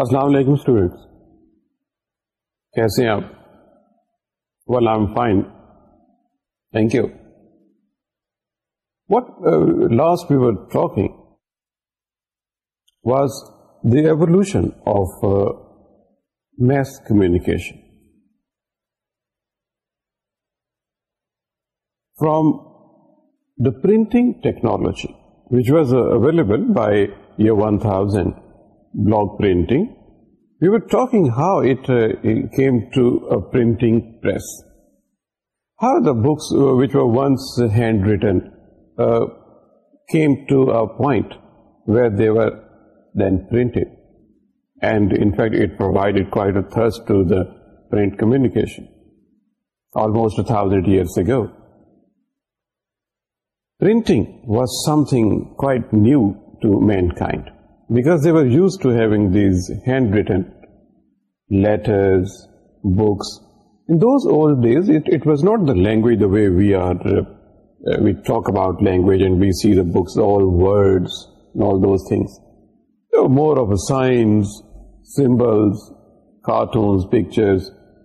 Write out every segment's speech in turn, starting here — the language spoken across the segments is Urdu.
السلام علیکم اسٹوڈینٹس کیسے ہیں آپ well I am fine thank you what last were talking was the evolution of mass communication from the printing technology which was available by year one thousand block printing, we were talking how uh, it came to a printing press. How the books uh, which were once handwritten uh, came to a point where they were then printed. And in fact, it provided quite a thrust to the print communication almost 1,000 years ago. Printing was something quite new to mankind. Because the weaving these hand written books not the language way we are we talk about language more of science symbols cartoons pictures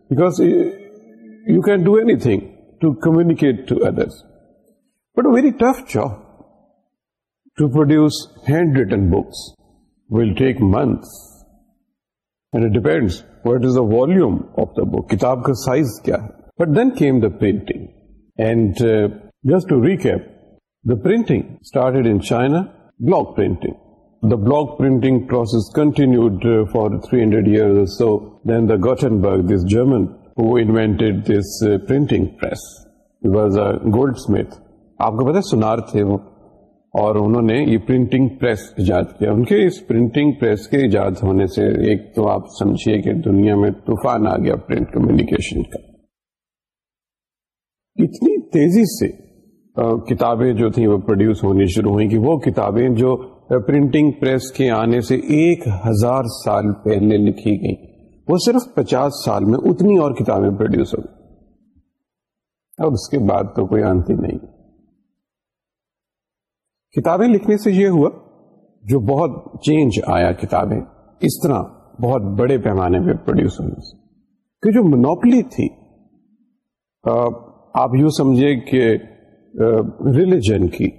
because you can do egg to communicate others but very tough چا to produce hand written books will take month and depend what is the volume of the book کتاب کا سائز کیا ہے but then came the printing and just to recap the printing start in China block printing the block printing process continued for three hundred year then the Gutenberg this German this printing was a goldsmith آپ کو پتہ سنار تھے وہ اور انہوں نے یہ پرنٹنگ پریس ایجاد کیا ان کے اس پرنٹنگ پریس کے ایجاد ہونے سے ایک تو آپ سمجھیے کہ دنیا میں طوفان آ گیا پرنٹ کمیونیکیشن کا اتنی تیزی سے کتابیں جو تھیں وہ پروڈیوس ہونی شروع ہوئی کہ وہ کتابیں جو پرنٹنگ پریس کے آنے سے ایک ہزار سال پہلے لکھی گئیں وہ صرف پچاس سال میں اتنی اور کتابیں پروڈیوس ہو گئی اب اس کے بعد تو کوئی آنتی نہیں کتابیں لکھنے سے یہ ہوا جو بہت چینج آیا کتابیں اس طرح بہت بڑے پیمانے میں پروڈیوس ہونے سے کہ جو منوپلی تھی آپ یوں سمجھے کہ ریلیجن کی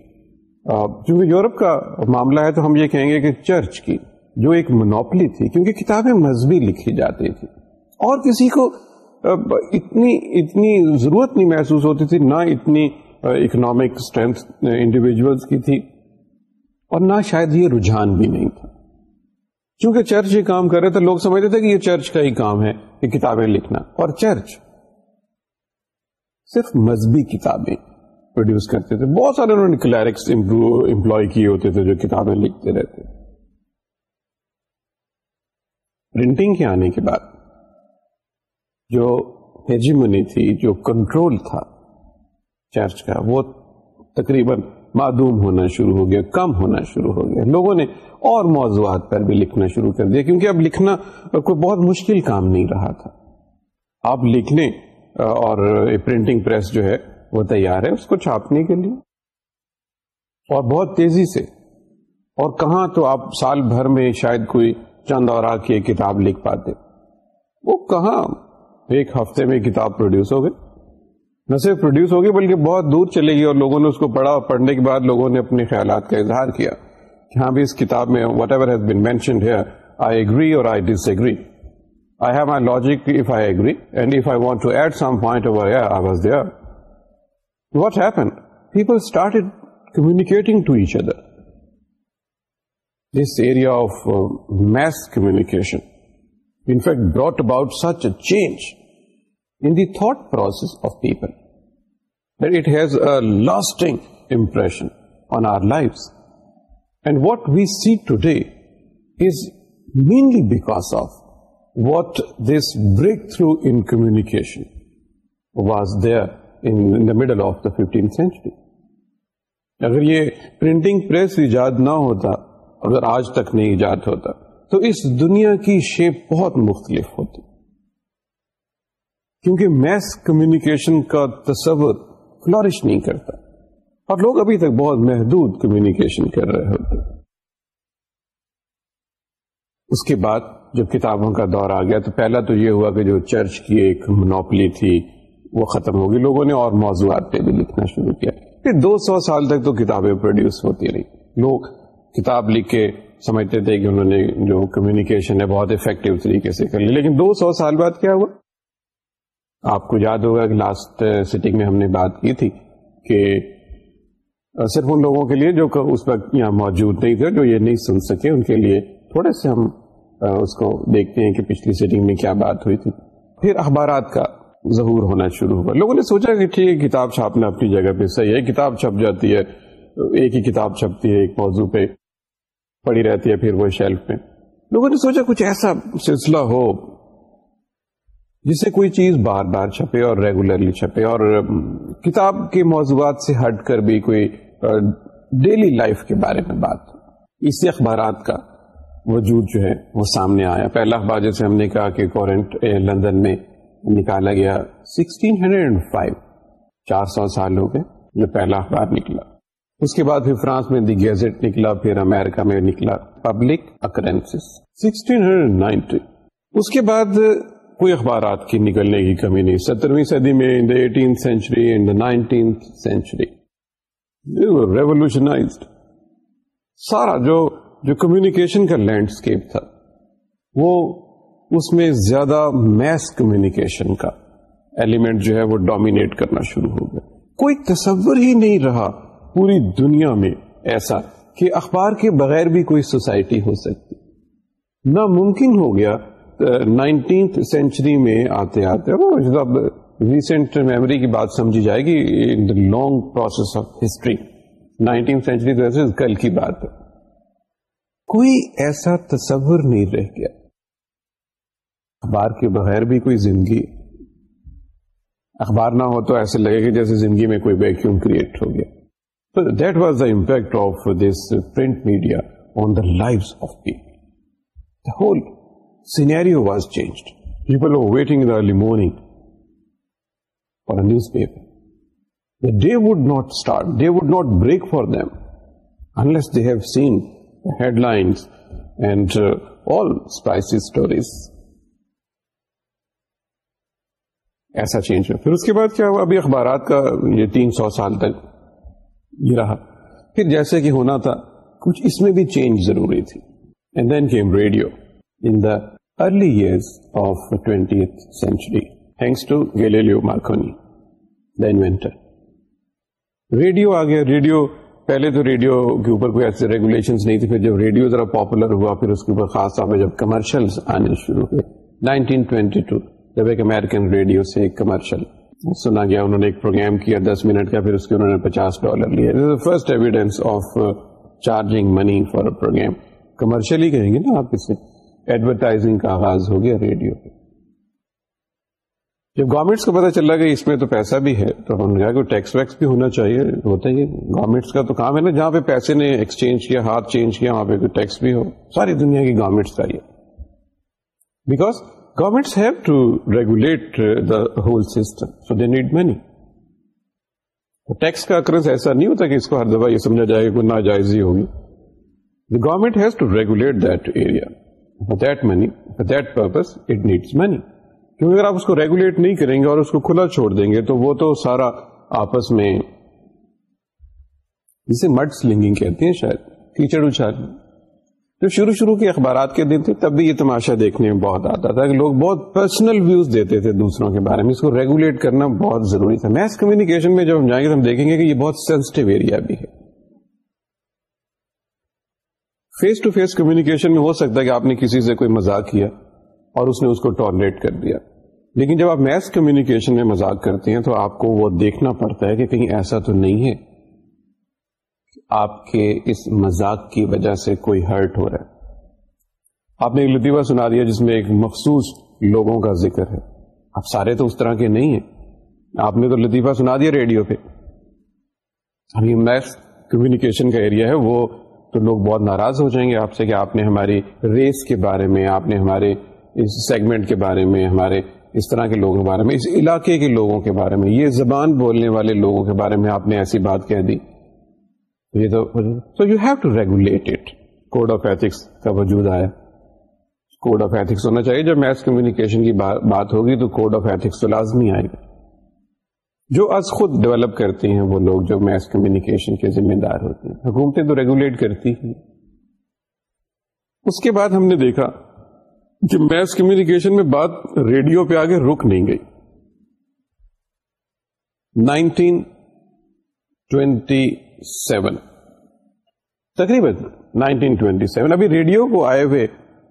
چونکہ یورپ کا معاملہ ہے تو ہم یہ کہیں گے کہ چرچ کی جو ایک منوپلی تھی کیونکہ کتابیں مذہبی لکھی جاتی تھی اور کسی کو اتنی اتنی ضرورت نہیں محسوس ہوتی تھی نہ اتنی اکنامک اسٹرینتھ انڈیویجلس کی تھی اور نہ شاید یہ رجحان بھی نہیں تھا چونکہ چرچ یہ کام کر رہے تھے لوگ سمجھتے تھے کہ یہ چرچ کا ہی کام ہے یہ کتابیں لکھنا اور چرچ صرف مذہبی کتابیں پروڈیوس کرتے تھے بہت سارے انہوں نے کلیرکس امپلوائے کیے ہوتے تھے جو کتابیں لکھتے رہتے پرنٹنگ کے آنے کے بعد جو ہیجمنی تھی جو کنٹرول تھا چرچ کا وہ تقریباً معدوم ہونا شروع ہو گیا کم ہونا شروع ہو گیا لوگوں نے اور موضوعات پر بھی لکھنا شروع کر دیا کیونکہ اب لکھنا کوئی بہت مشکل کام نہیں رہا تھا آپ لکھنے اور پرنٹنگ پریس جو ہے وہ تیار ہے اس کو چھاپنے کے لیے اور بہت تیزی سے اور کہاں تو آپ سال بھر میں شاید کوئی چند اور کتاب لکھ پاتے وہ کہاں ایک ہفتے میں کتاب پروڈیوس ہو گئی نہ صرف پروڈیوس ہوگی بلکہ بہت دور چلے گی اور لوگوں نے اس کو پڑھا اور پڑھنے کے بعد لوگوں نے اپنے خیالات کا اظہار کیا کہ ہاں بھی اس کتاب میں whatever has been mentioned here I agree اور I disagree I have my logic if I agree and if I want to add some point over I was there what happen people start communicating to each other this area of mass communication in fact brought about such a change in the thought process of the thought process of peoples a lasting impression on our life and what we see today is mainly because of what this breakthrough in in the middle of the 15th century. اگر یہ پرنٹنگ پریس ایجاد نہ ہوتا اگر آج تک نہیں ایجاد ہوتا تو اس دنیا کی شیپ بہت مختلف ہوتی کیونکہ میس کمیونیکیشن کا تصور فلورش نہیں کرتا اور لوگ ابھی تک بہت محدود کمیونیکیشن کر رہے ہوتے اس کے بعد جب کتابوں کا دور آ گیا تو پہلا تو یہ ہوا کہ جو چرچ کی ایک منوپلی تھی وہ ختم ہوگی لوگوں نے اور موضوعات پہ بھی لکھنا شروع کیا پھر دو سو سال تک تو کتابیں پروڈیوس ہوتی رہی لوگ کتاب لکھ کے سمجھتے تھے کہ انہوں نے جو کمیونیکیشن ہے بہت افیکٹو طریقے سے کر لی لیکن دو سو سال بعد کیا ہوا آپ کو یاد ہوگا کہ لاسٹ سیٹنگ uh, میں ہم نے بات کی تھی کہ uh, صرف ان لوگوں کے لیے جو اس وقت یہاں موجود نہیں تھے جو یہ نہیں سن سکے ان کے لیے تھوڑے سے ہم uh, اس کو دیکھتے ہیں کہ پچھلی سیٹنگ میں کیا بات ہوئی تھی پھر اخبارات کا ظہور ہونا شروع ہوا لوگوں نے سوچا کہ ٹھیک کتاب چھاپنا اپنی جگہ پہ صحیح ہے کتاب چھپ جاتی ہے ایک ہی کتاب چھپتی ہے ایک موضوع پہ پڑی رہتی ہے پھر وہ شیلف پہ لوگوں نے سوچا کچھ ایسا سلسلہ ہو جسے کوئی چیز بار بار چھپے اور ریگولرلی چھپے اور کتاب کے موضوعات سے ہٹ کر بھی کوئی ڈیلی لائف کے بارے میں بات اخبارات کا وجود جو ہے وہ سامنے آیا پہلا اخبار جیسے ہم نے کہا کہ کورنٹ لندن میں نکالا گیا سکسٹین ہنڈریڈ فائیو چار سو سال ہو گئے جو پہلا اخبار نکلا اس کے بعد پھر فرانس میں دی گیزٹ نکلا پھر امیرکا میں نکلا public occurrence sixteen hundred ninety اس کے بعد کوئی اخبارات کی نکلنے کی کمی نہیں سترویں صدی میں in the eighteenth century in the nineteenth century revolutionised سارا جو جو کمیونیکیشن کا لینڈسکیپ تھا وہ اس میں زیادہ میس کمیونیکیشن کا ایلیمنٹ جو ہے وہ ڈومینیٹ کرنا شروع ہو گیا کوئی تصور ہی نہیں رہا پوری دنیا میں ایسا کہ اخبار کے بغیر بھی کوئی سوسائٹی ہو سکتی ناممکن ممکن ہو گیا نائنٹینتھ سینچری میں آتے آتے ریسنٹ میموری کی بات سمجھی جائے گی in the long process of history nineteen کل کی بات ہے کوئی ایسا تصور نہیں رہ گیا اخبار کے بغیر بھی کوئی زندگی اخبار نہ ہو تو ایسے لگے گا جیسے زندگی میں کوئی ویکیوم کریٹ ہو گیا that was the impact of this print media on the life of people whole scenario was changed. People were waiting in the early morning for a newspaper. The day would not start. Day would not break for them unless they have seen the headlines and uh, all spicy stories. ایسا چینج ہوا پھر اس کے بعد کیا ہوا ابھی اخبارات کا یہ تین سو سال تک یہ رہا پھر جیسے کہ ہونا تھا کچھ اس میں بھی چینج ضروری تھی and then came radio in the early years of twenty century thanks مارکونیٹر radio آ گیا ریڈیو پہلے تو ریڈیو کے اوپر کوئی ایسے ریگولیشن نہیں تھی پھر جب ریڈیو ذرا پاپولر ہوا پھر اس کے اوپر خاص طور پر جب کمرشل آنے شروع ہوئے 1922 جب ایک امیرکن ریڈیو سے ایک کمرشل سنا گیا انہوں نے ایک پروگرام کیا دس منٹ کا پھر اس کے انہوں نے پچاس ڈالر لیا first evidence of charging money for program commercial ہی کہیں گے نا آپ اسے ایڈورٹائزنگ کا آغاز ہو گیا ریڈیو پہ جب گورنمنٹس کو پتا چل رہا اس میں تو پیسہ بھی ہے تو انہوں نے کہا کہ ٹیکس ویکس بھی ہونا چاہیے ہوتا گورنمنٹس کا تو کام ہے نا جہاں پہ پیسے نے ایکسچینج کیا ہاتھ چینج کیا وہاں پہ کوئی ٹیکس بھی ہو ساری دنیا کی گورنمنٹس کا یہ because governments have to regulate the whole system so they need many tax کا کرنس ایسا نہیں ہوتا کہ اس کو ہر دفعہ یہ سمجھا جائے کوئی ناجائز ہی ہوگی the government has to regulate that area کیونکہ اگر آپ اس کو ریگولیٹ نہیں کریں گے اور اس کو کھلا چھوڑ دیں گے تو وہ تو سارا آپس میں جسے مٹ سلنگنگ کہتے ہیں شاید کیچڑ اچھال جب شروع شروع کے اخبارات کے دن تھے تب بھی یہ تماشا دیکھنے میں بہت آتا تھا کہ لوگ بہت پرسنل ویوز دیتے تھے دوسروں کے بارے میں اس کو ریگولیٹ کرنا بہت ضروری تھا میس کمیونیکیشن میں جب ہم جائیں گے تو ہم دیکھیں گے کہ یہ بہت سینسٹو ایریا بھی ہے فیس ٹو فیس کمیونیکیشن میں ہو سکتا ہے کہ آپ نے کسی سے کوئی مزاق کیا اور اس نے اس کو ٹالریٹ کر دیا لیکن جب آپ میس کمیونیکیشن میں مزاق کرتے ہیں تو آپ کو وہ دیکھنا پڑتا ہے کہ کہیں ایسا تو نہیں ہے آپ کے اس مذاق کی وجہ سے کوئی ہرٹ ہو رہا ہے آپ نے ایک لطیفہ سنا دیا جس میں ایک مخصوص لوگوں کا ذکر ہے آپ سارے تو اس طرح کے نہیں ہیں آپ نے تو لطیفہ سنا دیا ریڈیو پہ میس کمیونیکیشن کا ایریا ہے وہ تو لوگ بہت ناراض ہو جائیں گے آپ سے کہ آپ نے ہماری ریس کے بارے میں آپ نے ہمارے اس سیگمنٹ کے بارے میں ہمارے اس طرح کے لوگوں کے بارے میں اس علاقے کے لوگوں کے بارے میں یہ زبان بولنے والے لوگوں کے بارے میں آپ نے ایسی بات کہہ دی یہ تو so you have to regulate it code of ethics کا وجود آیا کوڈ آف ایتھکس ہونا چاہیے جب میس کمیونیکیشن کی بات ہوگی تو کوڈ آف ایتھکس تو لازمی آئے گا جو از خود ڈیولپ کرتے ہیں وہ لوگ جو میس کمیونیکیشن کے ذمہ دار ہوتے ہیں حکومتیں تو ریگولیٹ کرتی ہیں اس کے بعد ہم نے دیکھا کہ میس کمیونیکیشن میں بات ریڈیو پہ آگے رک نہیں گئی نائنٹین ٹوینٹی سیون تقریباً نائنٹین ٹوینٹی سیون ابھی ریڈیو کو آئے ہوئے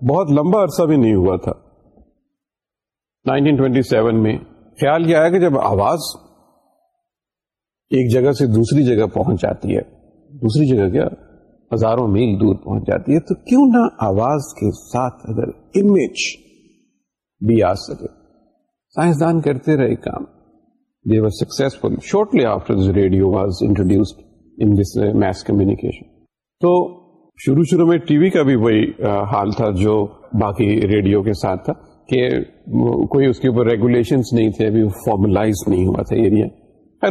بہت لمبا عرصہ بھی نہیں ہوا تھا نائنٹین ٹوینٹی سیون میں خیال یہ آیا کہ جب آواز ایک جگہ سے دوسری جگہ پہنچ جاتی ہے دوسری جگہ کیا ہزاروں میل دور پہنچ جاتی ہے تو کیوں نہ آواز کے ساتھ اگر امیج بھی آ سکے سائنسدان کرتے رہے کام successful shortly after this radio was introduced in mass communication تو شروع شروع میں ٹی وی کا بھی وہی حال تھا جو باقی ریڈیو کے ساتھ تھا کہ کوئی اس کے اوپر ریگولیشنس نہیں تھے ابھی فارملائز نہیں ہوا تھا ایریا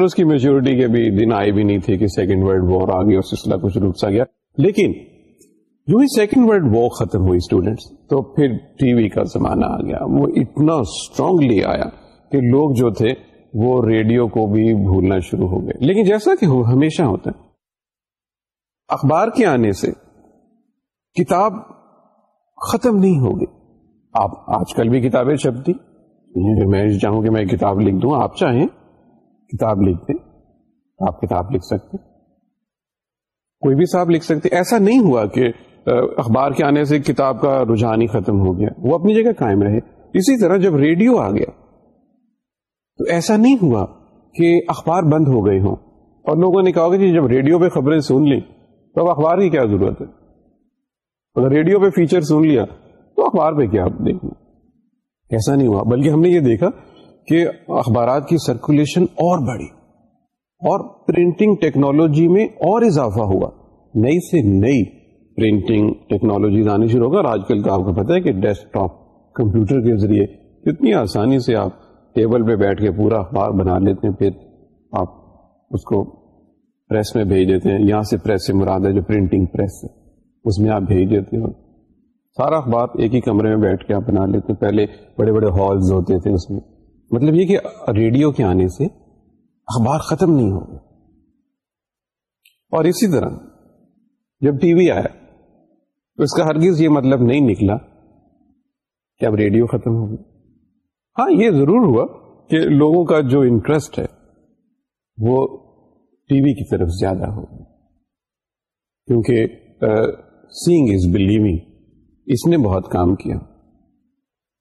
اس کی میچورٹی کے بھی دن آئے بھی نہیں تھے کہ سیکنڈ ورلڈ وار آ گیا اور سلسلہ کچھ رکسا گیا لیکن جو ہی سیکنڈ ورلڈ وار ختم ہوئی اسٹوڈینٹس تو پھر ٹی وی کا زمانہ آ گیا وہ اتنا اسٹرانگلی آیا کہ لوگ جو تھے وہ ریڈیو کو بھی بھولنا شروع ہو گئے لیکن جیسا کہ وہ ہمیشہ ہوتا ہے اخبار کے آنے سے کتاب ختم نہیں ہوگی آپ آج کل بھی کتابیں چھپتی میں چاہوں کہ میں کتاب لکھ دوں آپ چاہیں کتاب لکھ دیں آپ کتاب لکھ سکتے کوئی بھی صاحب لکھ سکتے ایسا نہیں ہوا کہ اخبار کے آنے سے کتاب کا رجحان ہی ختم ہو گیا وہ اپنی جگہ قائم رہے اسی طرح جب ریڈیو آ گیا تو ایسا نہیں ہوا کہ اخبار بند ہو گئے ہوں اور لوگوں نے کہا کہ جب ریڈیو پہ خبریں سن لیں تو اب اخبار کی کیا ضرورت ہے اگر ریڈیو پہ فیچر سن لیا تو اخبار پہ کیا دیکھنا ایسا نہیں ہوا بلکہ ہم نے یہ دیکھا کہ اخبارات کی سرکولیشن اور بڑھی اور پرنٹنگ ٹیکنالوجی میں اور اضافہ ہوا نئی سے نئی پرنٹنگ ٹیکنالوجیز آنی شروع ہوگا آج کل کا آپ کو پتا ہے کہ ڈیسک ٹاپ کمپیوٹر کے ذریعے کتنی آسانی سے آپ ٹیبل پہ بیٹھ کے پورا اخبار بنا لیتے ہیں پھر آپ اس کو پریس میں بھیج دیتے ہیں یہاں سے پریس سے مراد ہے جو پرنٹنگ پریس ہے اس میں آپ بھیج دیتے ہیں سارا اخبار ایک ہی کمرے میں بیٹھ کے آپ بنا لیتے ہیں پہلے بڑے بڑے ہالز ہوتے تھے اس میں مطلب یہ کہ ریڈیو کے آنے سے اخبار ختم نہیں ہو گئے اور اسی طرح جب ٹی وی آیا تو اس کا ہرگز یہ مطلب نہیں نکلا کہ اب ریڈیو ختم ہو گئی ہاں یہ ضرور ہوا کہ لوگوں کا جو انٹرسٹ ہے وہ ٹی وی کی طرف زیادہ ہو کیونکہ سینگ از بلیونگ اس نے بہت کام کیا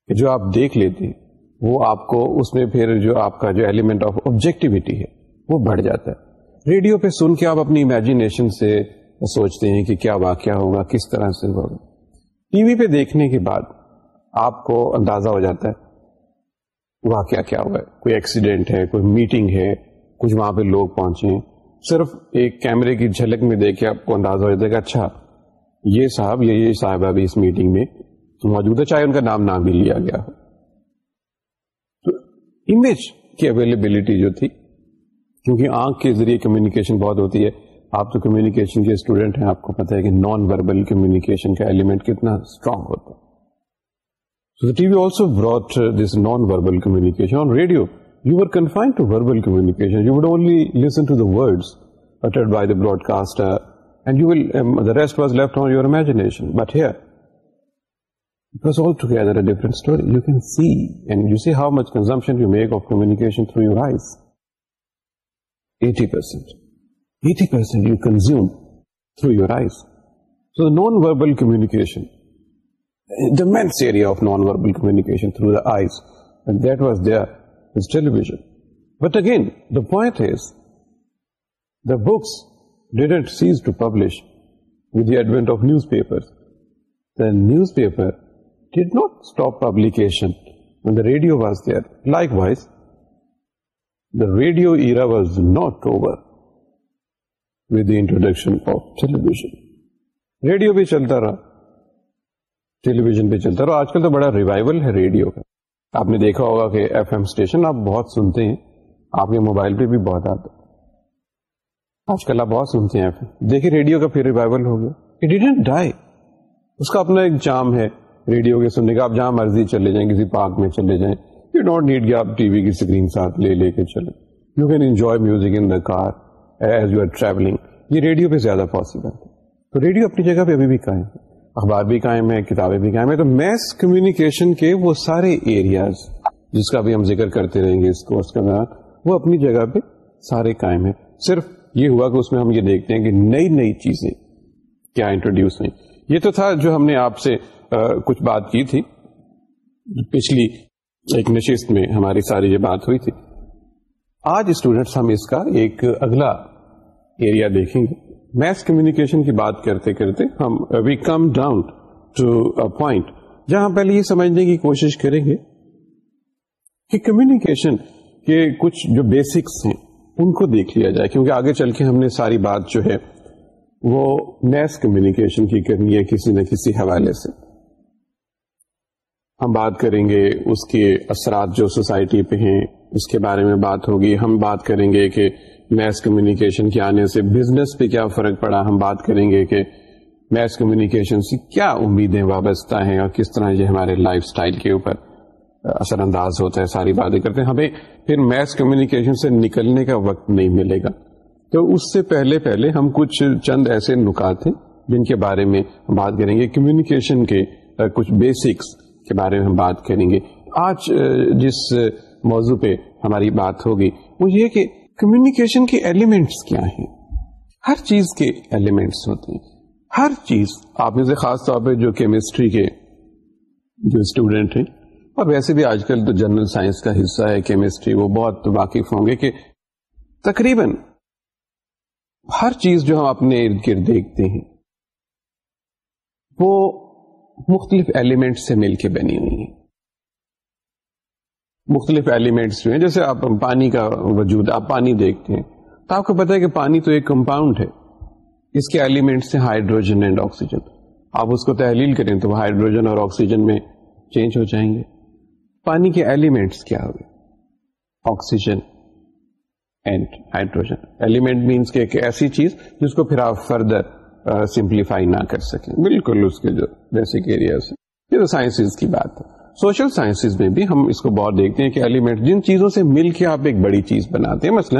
کہ جو آپ دیکھ لیتے ہیں وہ آپ کو اس میں پھر جو آپ کا جو ایلیمنٹ آف آبجیکٹیوٹی ہے وہ بڑھ جاتا ہے ریڈیو پہ سن کے آپ اپنی امیجنیشن سے سوچتے ہیں کہ کیا واقعہ ہوگا کس طرح سے ہوگا ٹی وی پہ دیکھنے کے بعد آپ کو اندازہ ہو جاتا ہے واقعہ کیا ہوا ہے کوئی ایکسیڈینٹ ہے کوئی میٹنگ ہے کچھ وہاں پہ لوگ پہنچے ہیں صرف ایک کیمرے کی جھلک میں دیکھ کے آپ کو اندازہ ہو جاتا ہے کہ اچھا یہ صاحب یہ صاحب ابھی اس میٹنگ میں موجود ہے چاہے ان کا نام نہ بھی لیا گیا ہو امیج کی اویلیبلٹی جو تھی کیونکہ آنکھ کے ذریعے کمیونیکیشن بہت ہوتی ہے آپ تو کمیونیکیشن کے اسٹوڈنٹ ہیں آپ کو پتا کہ نان وربل کمیونیکیشن کا ایلیمنٹ کتنا اسٹرانگ ہوتا ہے through your eye non verbal throws that was there television but again the point but cease to publish with advent of newspaper newspaper radio with radio introduction over television. Radio bhi چلتا رہا television bhi چلتا رہا آج کل تو بڑا ریوائول ہے ریڈیو کا آپ نے دیکھا ہوگا کہ ایف ایم اسٹیشن آپ بہت سنتے ہیں آپ کے موبائل پہ بھی بہت آتا آج کل آپ بہت سنتے ہیں ایف ایم ریڈیو کا پھر ریوائول ہو گیا اس کا اپنا ایک جام ہے ریڈیو کے سننے کا آپ جہاں مرضی چلے جائیں کسی پارک میں چلے جائیں یو ڈونٹ نیڈ کہ آپ ٹی وی کی اسکرین ساتھ لے لے کے چلیں you can enjoy music in the car as you are travelling یہ ریڈیو پہ زیادہ پاسبل ہے تو ریڈیو اپنی جگہ پہ ابھی بھی قائم ہے اخبار بھی قائم ہے کتابیں بھی قائم ہیں تو میس کمیونیکیشن کے وہ سارے ایریاز جس کا بھی ہم ذکر کرتے رہیں گے اس کورس کے دوران وہ اپنی جگہ پہ سارے قائم ہیں صرف یہ ہوا کہ اس میں ہم یہ دیکھتے ہیں کہ نئی نئی چیزیں کیا انٹروڈیوس ہوئی یہ تو تھا جو ہم نے آپ سے کچھ بات کی تھی پچھلی ایک نشست میں ہماری ساری یہ بات ہوئی تھی آج اسٹوڈینٹس ہم اس کا ایک اگلا ایریا دیکھیں گے میس کمیونیکیشن کی بات کرتے کرتے ہم we come down to point جہاں ہم پہلے یہ سمجھنے کی کوشش کریں گے کہ کمیونیکیشن کے کچھ جو بیسکس ہیں ان کو دیکھ لیا جائے کیونکہ آگے چل کے ہم نے ساری بات جو ہے وہ میس کمیونیکیشن کی کرنی ہے کسی نہ کسی حوالے سے ہم بات کریں گے اس کے اثرات جو سوسائٹی پہ ہیں اس کے بارے میں بات ہوگی ہم بات کریں گے کہ میس کمیونیکیشن کے آنے سے بزنس پہ کیا فرق پڑا ہم بات کریں گے کہ میس کمیونیکیشن سے کیا امیدیں وابستہ ہیں اور کس طرح یہ ہمارے لائف سٹائل کے اوپر اثر انداز ہوتا ہے ساری باتیں کرتے ہیں ہمیں پھر میس کمیونیکیشن سے نکلنے کا وقت نہیں ملے گا تو اس سے پہلے پہلے ہم کچھ چند ایسے نکات ہیں جن کے بارے میں بات کریں گے کمیونیکیشن کے کچھ بیسکس کے بارے میں ہم بات کریں گے آج جس موضوع پہ ہماری بات ہوگی وہ یہ کہ کمیونیکیشن کے ایلیمنٹس ایلیمنٹس کیا ہیں ہیں ہر ہر چیز چیز کے ہوتے آپ میں سے خاص طور پہ جو کیمسٹری کے جو اسٹوڈینٹ ہیں اور ویسے بھی آج کل تو جنرل سائنس کا حصہ ہے کیمسٹری وہ بہت واقف ہوں گے کہ تقریباً ہر چیز جو ہم اپنے ارد گرد دیکھتے ہیں وہ مختلف ایلیمنٹ سے مل کے بنی ہوئی ہیں مختلف ایلیمنٹس جو ہیں جیسے آپ پانی کا وجود آپ پانی دیکھتے ہیں تو آپ کو پتا ہے کہ پانی تو ایک کمپاؤنڈ ہے اس کے ایلیمنٹس ہیں ہائیڈروجن اینڈ آکسیجن آپ اس کو تحلیل کریں تو وہ ہائیڈروجن اور آکسیجن میں چینج ہو جائیں گے پانی کے ایلیمنٹس کیا ہوئے oxygen and hydrogen element means کہ ایک ایسی چیز جس کو پھر آپ فردر سمپلیفائی نہ کر سکیں بالکل اس کے جو بیسک ایریاز یہ تو سائنسز کی بات ہے سوشل سائنسز میں بھی ہم اس کو بہت دیکھتے ہیں کہ ایلیمنٹ جن چیزوں سے مل کے آپ ایک بڑی چیز بناتے ہیں مثلا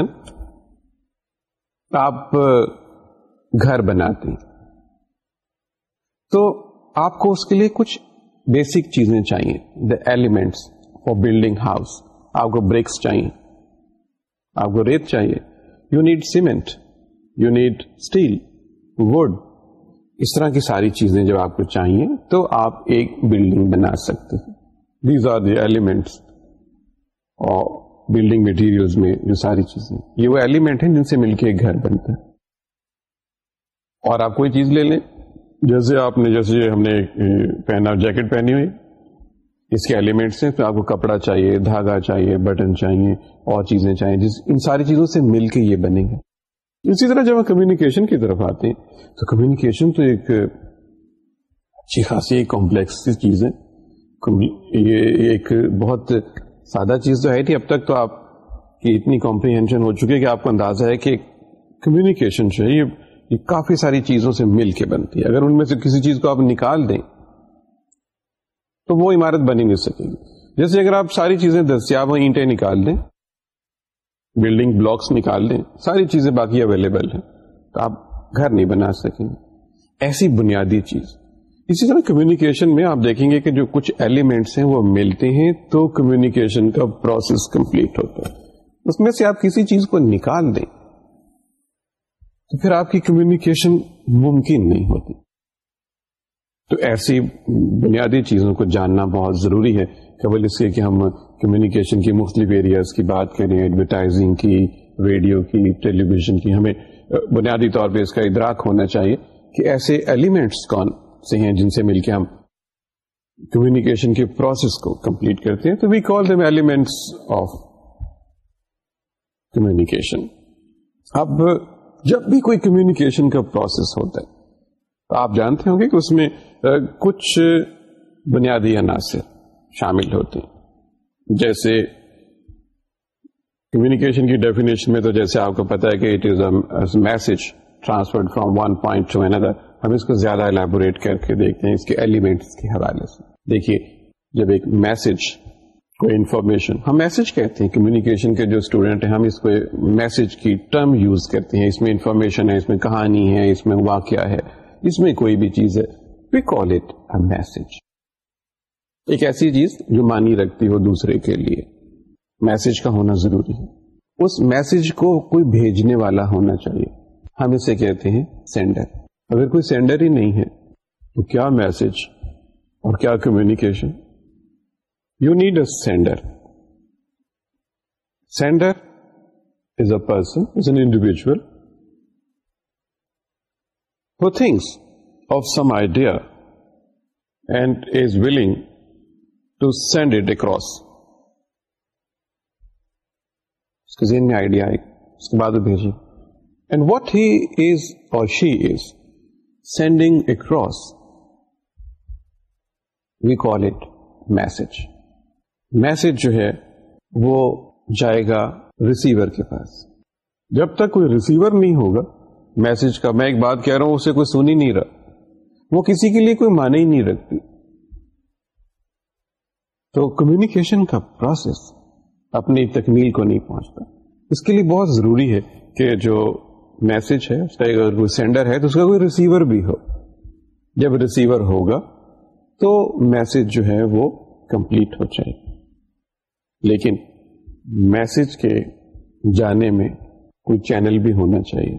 آپ گھر بناتے ہیں تو آپ کو اس کے لیے کچھ بیسک چیزیں چاہیے the elements for building house آپ کو بریکس چاہیے آپ کو ریت چاہیے you need cement you need steel wood اس طرح کی ساری چیزیں جب آپ کو چاہیے تو آپ ایک بلڈنگ بنا سکتے ہیں دیز آر دی ایلیمنٹس اور بلڈنگ مٹیریلز میں جو ساری چیزیں یہ وہ ایلیمنٹ ہیں جن سے مل کے ایک گھر بنتا ہے اور آپ کوئی چیز لے لیں جیسے آپ نے جیسے ہم نے پہنا جیکٹ پہنی ہوئی اس کے ایلیمنٹس ہیں تو آپ کو کپڑا چاہیے دھاگا چاہیے بٹن چاہیے اور چیزیں چاہیے جس ان ساری چیزوں سے مل کے یہ بنے گا اسی طرح جب ہم کمیونیکیشن کی طرف آتے ہیں تو کمیونیکیشن تو ایک اچھی خاصی کمپلیکس چیز ہے یہ ایک بہت سادہ چیز تو ہے کہ اب تک تو آپ کی اتنی کمپریہینشن ہو چکی ہے کہ آپ کو اندازہ ہے کہ کمیونیکیشن جو ہے یہ کافی ساری چیزوں سے مل کے بنتی ہے اگر ان میں سے کسی چیز کو آپ نکال دیں تو وہ عمارت بنی نہیں سکے گی جیسے اگر آپ ساری چیزیں دستیاب ہیں اینٹیں نکال دیں بلڈنگ بلاکس نکال دیں ساری چیزیں باقی اویلیبل ہیں تو آپ گھر نہیں بنا سکیں ایسی بنیادی چیز اسی طرح کمیونیکیشن میں آپ دیکھیں گے کہ جو کچھ ایلیمنٹس ہیں وہ ملتے ہیں تو کمیونیکیشن کا پروسیس کمپلیٹ ہوتا ہے اس میں سے آپ کسی چیز کو نکال دیں تو پھر آپ کی کمیونیکیشن ممکن نہیں ہوتی تو ایسی بنیادی چیزوں کو جاننا بہت ضروری ہے اس کے کہ ہم کمیونیکیشن کی مختلف ایریاز کی بات کریں ایڈورٹائزنگ کی ریڈیو کی ٹیلی ویژن کی ہمیں بنیادی طور پہ اس کا ادراک ہونا چاہیے کہ ایسے ایلیمنٹس کون سے ہیں جن سے مل کے ہم کمیونیکیشن کے پروسیس کو کمپلیٹ کرتے ہیں تو we call them elements of communication اب جب بھی کوئی کمیونیکیشن کا پروسیس ہوتا ہے تو آپ جانتے ہوں گے کہ اس میں کچھ بنیادی عناصر شامل ہوتے ہیں جیسے کمیونیکیشن کی ڈیفینیشن میں تو جیسے آپ کو پتا ہے کہ it is a message transfer ہم اس کو زیادہ الیبوریٹ کر کے دیکھتے ہیں اس کے ایلیمنٹ کے حوالے سے دیکھیے جب ایک میسج کوئی انفارمیشن ہم میسج کہتے ہیں کمیونیکیشن کے جو اسٹوڈینٹ ہیں ہم اس کو میسج کی ٹرم یوز کرتے ہیں اس میں انفارمیشن ہے اس میں کہانی ہے اس میں واقعہ ہے اس میں کوئی بھی چیز ہے we call it a message ایک ایسی چیز جو مانی رکھتی ہو دوسرے کے لیے میسج کا ہونا ضروری ہے اس میسج کو کوئی بھیجنے والا ہونا چاہیے ہم اسے کہتے ہیں سینڈر اگر کوئی سینڈر ہی نہیں ہے تو کیا میسج اور کیا communication you need a sender sender is a person is an individual who thinks of some idea and is willing to send it across اس کے ذہن میں آئیڈیا اس کے بعد بھیجی and what he is or she is sending across we call it message message جو ہے وہ جائے گا ریسیور کے پاس جب تک کوئی ریسیور نہیں ہوگا میسج کا میں ایک بات کہہ رہا ہوں اسے کوئی سن ہی نہیں رہا وہ کسی کے لیے کوئی معنی ہی نہیں رکھتی تو کمیونیکیشن کا پروسیس اپنی تکمیل کو نہیں پہنچتا اس کے لیے بہت ضروری ہے کہ جو میسج ہے اس کا اگر کوئی سینڈر ہے تو اس کا کوئی ریسیور بھی ہو جب ریسیور ہوگا تو میسج جو ہے وہ کمپلیٹ ہو جائے گا لیکن میسج کے جانے میں کوئی چینل بھی ہونا چاہیے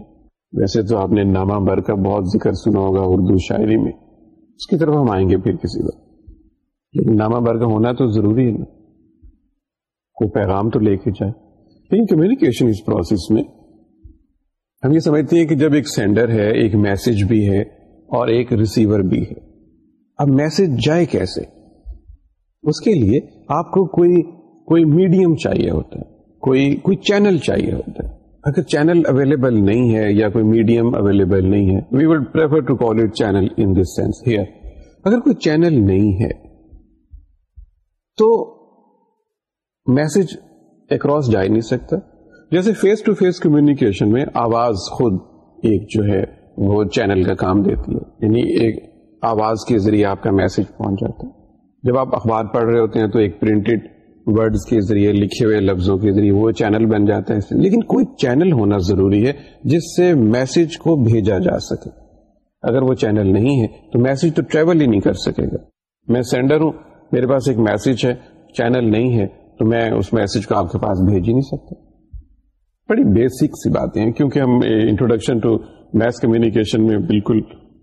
ویسے تو آپ نے نامہ بر کا بہت ذکر سنا ہوگا اردو شاعری میں اس کی طرف ہم آئیں گے پھر کسی وقت لیکن نامہ برگا ہونا تو ضروری ہے نا کوئی پیغام تو لے کے جائے اس پروسیس میں ہم یہ سمجھتے ہیں کہ جب ایک سینڈر ہے ایک میسج بھی ہے اور ایک ریسیور بھی ہے اب میسج جائے کیسے اس کے لیے آپ کو کوئی کوئی میڈیم چاہیے ہوتا ہے کوئی کوئی چینل چاہیے ہوتا ہے اگر چینل اویلیبل نہیں ہے یا کوئی میڈیم اویلیبل نہیں ہے we prefer to call it channel in this here اگر کوئی چینل نہیں ہے تو میسج اکراس جا ہی نہیں سکتا جیسے فیس ٹو فیس کمیونیکیشن میں آواز خود ایک جو ہے وہ چینل کا کام دیتی ہے یعنی ایک آواز کے ذریعے آپ کا میسج پہنچ جاتا ہے جب آپ اخبار پڑھ رہے ہوتے ہیں تو ایک پرنٹڈ ورڈز کے ذریعے لکھے ہوئے لفظوں کے ذریعے وہ چینل بن جاتا ہے لیکن کوئی چینل ہونا ضروری ہے جس سے میسج کو بھیجا جا سکے اگر وہ چینل نہیں ہے تو میسج تو ٹریول ہی نہیں کر سکے گا میں سینڈر ہوں میرے پاس ایک میسج ہے چینل نہیں ہے تو میں اس میسج کو آپ کے پاس بھیج ہی نہیں سکتا بڑی بیسک سی باتیں ہیں کیونکہ ہم انٹروڈکشن ٹو میس کمیونیکیشن میں بالکل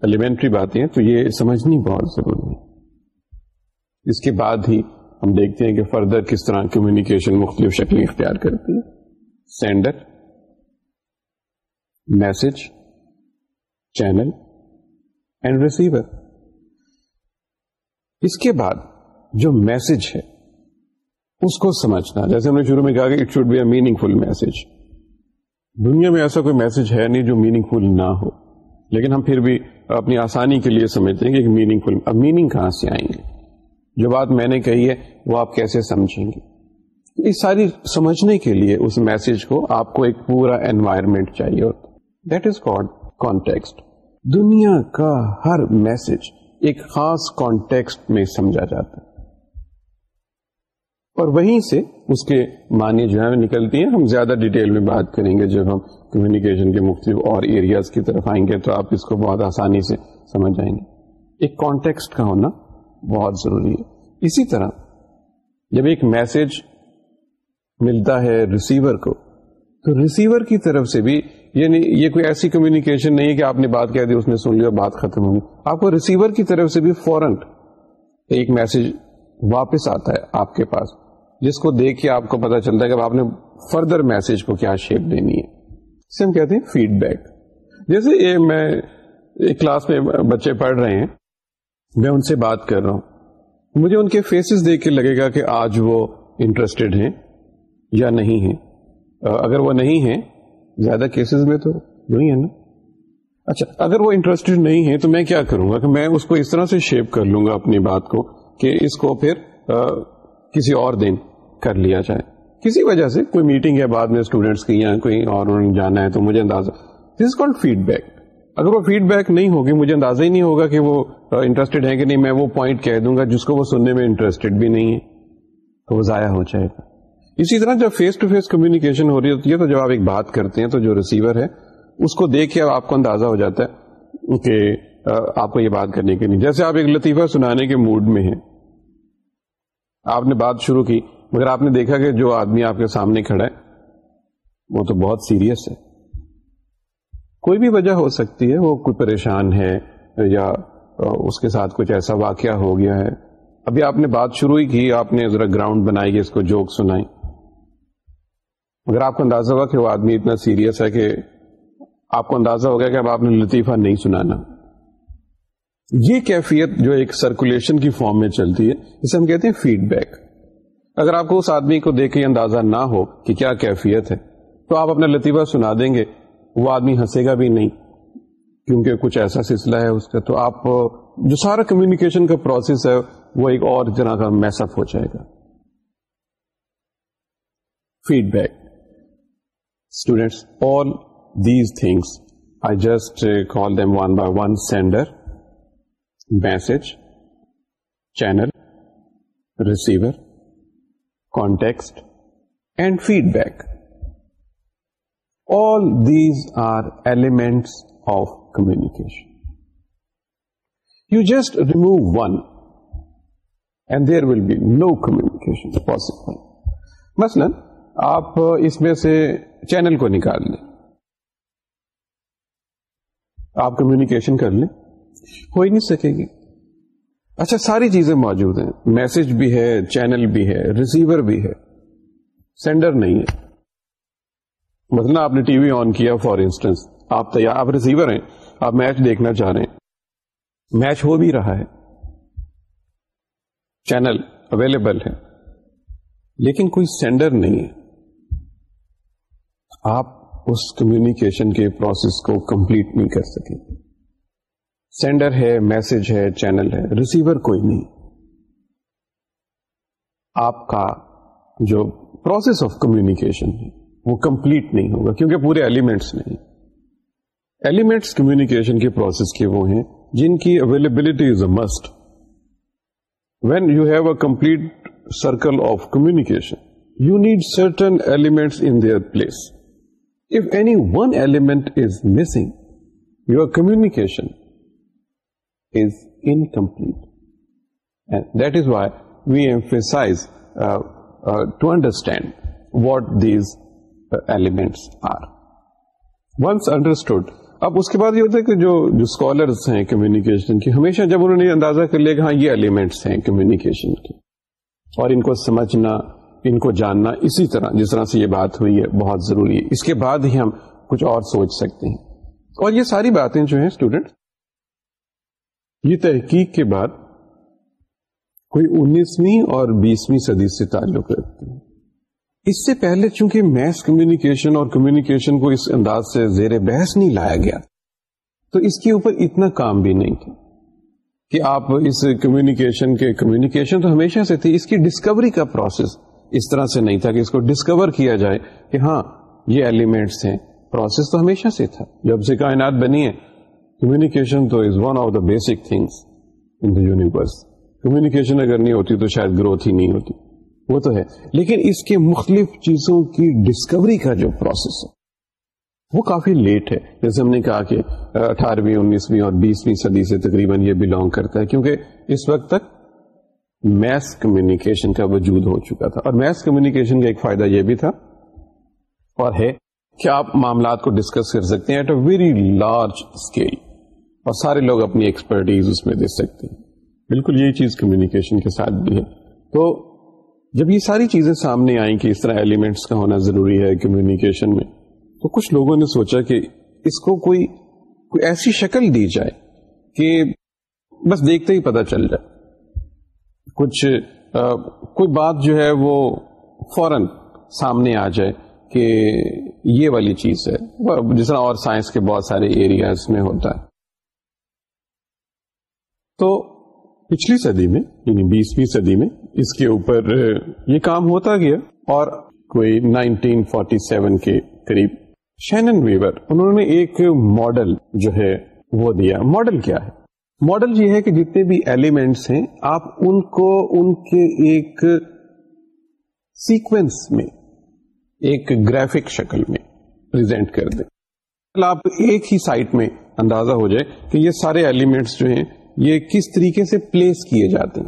ایلیمنٹری باتیں ہیں تو یہ سمجھنی بہت ضروری ہے اس کے بعد ہی ہم دیکھتے ہیں کہ فردر کس طرح کمیونیکیشن مختلف شکلیں اختیار کرتی ہے sender message channel and receiver اس کے بعد جو میسج ہے اس کو سمجھنا جیسے ہم نے شروع میں کہا کہ it should be a meaningful message دنیا میں ایسا کوئی میسج ہے نہیں جو میننگ فل نہ ہو لیکن ہم پھر بھی اپنی آسانی کے لیے سمجھتے ہیں کہ میننگ فل اب میننگ کہاں سے آئیں گے جو بات میں نے کہی ہے وہ آپ کیسے سمجھیں گے یہ ساری سمجھنے کے لیے اس میسج کو آپ کو ایک پورا انوائرمنٹ چاہیے ہوتا دیٹ از کالڈ کانٹیکسٹ دنیا کا ہر میسج ایک خاص کانٹیکسٹ میں سمجھا جاتا ہے اور وہیں سے اس کے معنی جو ہے نکلتی ہیں ہم زیادہ ڈیٹیل میں بات کریں گے جب ہم کمیونیکیشن کے مختلف اور ایریاز کی طرف آئیں گے تو آپ اس کو بہت آسانی سے سمجھ جائیں گے ایک کانٹیکسٹ کا ہونا بہت ضروری ہے اسی طرح جب ایک میسج ملتا ہے ریسیور کو تو ریسیور کی طرف سے بھی یعنی یہ کوئی ایسی کمیونیکیشن نہیں ہے کہ آپ نے بات کہہ دی اس نے سن لی اور بات ختم ہوگی آپ کو ریسیور کی طرف سے بھی فورن ایک میسج واپس آتا ہے آپ کے پاس جس کو دیکھ کے آپ کو پتا چلتا ہے کہ آپ نے فردر میسج کو کیا شیپ دینی ہے اسے ہم کہتے ہیں فیڈ بیک جیسے یہ میں ایک کلاس میں بچے پڑھ رہے ہیں میں ان سے بات کر رہا ہوں مجھے ان کے فیسز دیکھ کے لگے گا کہ آج وہ انٹرسٹیڈ ہیں یا نہیں ہیں اگر وہ نہیں ہیں زیادہ کیسز میں تو وہی ہے نا اچھا اگر وہ انٹرسٹیڈ نہیں ہے تو میں کیا کروں گا کہ میں اس کو اس طرح سے شیپ کر لوں گا اپنی بات کو کہ اس کو پھر کسی اور دن کر لیا جائے کسی وجہ سے کوئی میٹنگ ہے بعد میں اسٹوڈینٹس کی یا کوئی اور جانا ہے تو مجھے اندازہ دس کال فیڈ بیک اگر وہ فیڈ بیک نہیں ہوگی مجھے اندازہ ہی نہیں ہوگا کہ وہ انٹرسٹیڈ ہے کہ نہیں میں وہ پوائنٹ کہہ دوں گا جس کو وہ سننے میں انٹرسٹیڈ بھی نہیں ہے تو وہ ضائع ہو جائے گا اسی طرح جب فیس ٹو فیس کمیونیکیشن ہو رہی ہوتی ہے تو جب آپ ایک بات کرتے ہیں تو جو ریسیور ہے اس کو دیکھ کے آپ کو اندازہ ہو جاتا ہے کہ آپ کو یہ بات کرنے کے لیے جیسے آپ ایک لطیفہ سنانے کے موڈ میں ہیں آپ نے بات شروع کی مگر آپ نے دیکھا کہ جو آدمی آپ کے سامنے کھڑا ہے وہ تو بہت سیریس ہے کوئی بھی وجہ ہو سکتی ہے وہ کوئی پریشان ہے یا اس کے ساتھ کچھ ایسا واقعہ ہو گیا ہے ابھی آپ نے بات شروع ہی کی آپ نے ذرا گراؤنڈ بنائی اس کو جوک سنائی مگر آپ کو اندازہ ہوا کہ وہ آدمی اتنا سیریس ہے کہ آپ کو اندازہ ہو گیا کہ اب آپ نے لطیفہ نہیں سنانا یہ کیفیت جو ایک سرکولیشن کی فارم میں چلتی ہے اسے ہم کہتے ہیں فیڈ بیک اگر آپ کو اس آدمی کو دیکھ کے اندازہ نہ ہو کہ کیا کیفیت ہے تو آپ اپنا لطیفہ سنا دیں گے وہ آدمی ہنسے گا بھی نہیں کیونکہ کچھ ایسا سلسلہ ہے اس کا تو آپ جو سارا کمیونیکیشن کا پروسیس ہے وہ ایک اور جنا کا میس اپ ہو جائے گا feedback students all these things I just call them one by one sender message channel receiver context and feedback all these are elements of You you just remove one and there will be no possible. Possible مثلاً آپ اس میں سے چینل کو نکال لیں آپ کمیونیکیشن کر لیں ہو ہی نہیں سکے گی اچھا ساری چیزیں موجود ہیں میسج بھی ہے چینل بھی ہے ریسیور بھی ہے سینڈر نہیں ہے مطلب آپ نے ٹی وی آن کیا فار انسٹنس آپ ریسیور ہیں آپ میچ دیکھنا چاہ رہے ہیں میچ ہو بھی رہا ہے چینل اویلیبل ہے لیکن کوئی سینڈر نہیں ہے آپ اس کمیونیکیشن کے پروسیس کو کمپلیٹ نہیں کر سکیں سینڈر ہے میسج ہے چینل ہے ریسیور کوئی نہیں آپ کا جو پروسیس آف کمیونیکیشن ہے وہ کمپلیٹ نہیں ہوگا کیونکہ پورے ایلیمنٹس نہیں ایلیمنٹس کمیونیکیشن کے پروسیس کے وہ ہیں جن کی availability is a must when you have a complete circle of communication you need certain elements in place if any one element is missing your communication is incomplete. And that is why we emphasize uh, uh, to understand what these uh, elements are. Once understood, اب اس کے بعد یہ ہوتا ہے کہ جو جو اسکالرس ہیں کمیونیکیشن کے ہمیشہ جب انہوں نے اندازہ کر لیا کہ ہاں یہ ایلیمنٹس ہیں کمیونیکیشن کے اور ان کو سمجھنا ان کو جاننا اسی طرح جس طرح سے یہ بات ہوئی ہے بہت ضروری ہے اس کے بعد ہی ہم کچھ اور سوچ سکتے ہیں اور یہ ساری باتیں جو ہیں اسٹوڈینٹس یہ تحقیق کے بعد کوئی انیسویں اور بیسویں صدی سے تعلق رکھتی ہے اس سے پہلے چونکہ میس کمیونیکیشن اور کمیونیکیشن کو اس انداز سے زیر بحث نہیں لایا گیا تو اس کے اوپر اتنا کام بھی نہیں تھا کہ آپ اس کمیونیکیشن کے کمیونیکیشن تو ہمیشہ سے تھی اس کی ڈسکوری کا پروسیس اس طرح سے نہیں تھا کہ اس کو ڈسکور کیا جائے کہ ہاں یہ ایلیمنٹس ہیں پروسیس تو ہمیشہ سے تھا جب سے کائنات بنی ہے کمیونیکیشن تو is one of the basic things in the universe communication اگر نہیں ہوتی تو شاید گروتھ ہی نہیں ہوتی وہ تو ہے لیکن اس کے مختلف چیزوں کی ڈسکوری کا جو پروسیس ہے وہ کافی لیٹ ہے جیسے ہم نے کہا کہ اٹھارہویں انیسویں اور بیسویں صدی سے تقریباً یہ بلانگ کرتا ہے کیونکہ اس وقت تک میس کمیونیکیشن کا وجود ہو چکا تھا اور میس کمیونیکیشن کا ایک فائدہ یہ بھی تھا اور ہے کہ آپ معاملات کو ڈسکس کر سکتے ہیں at a very large scale اور سارے لوگ اپنی ایکسپرٹیز اس میں دے سکتے ہیں بالکل یہی چیز کمیونیکیشن کے ساتھ بھی ہے تو جب یہ ساری چیزیں سامنے آئیں کہ اس طرح ایلیمنٹس کا ہونا ضروری ہے کمیونیکیشن میں تو کچھ لوگوں نے سوچا کہ اس کو کوئی کوئی ایسی شکل دی جائے کہ بس دیکھتے ہی پتہ چل جائے کچھ آ, کوئی بات جو ہے وہ فوراً سامنے آ جائے کہ یہ والی چیز ہے جس طرح اور سائنس کے بہت سارے ایریاز میں ہوتا ہے تو پچھلی صدی میں یعنی بیسویں صدی میں اس کے اوپر یہ کام ہوتا گیا اور کوئی 1947 کے قریب شینن ویور انہوں نے ایک ماڈل جو ہے وہ دیا ماڈل کیا ہے ماڈل یہ ہے کہ جتنے بھی ایلیمنٹس ہیں آپ ان کو ان کے ایک سیکوینس میں ایک گرافک شکل میں پرزینٹ کر دیں آپ ایک ہی سائٹ میں اندازہ ہو جائے کہ یہ سارے ایلیمنٹس جو ہیں یہ کس طریقے سے پلیس کیے جاتے ہیں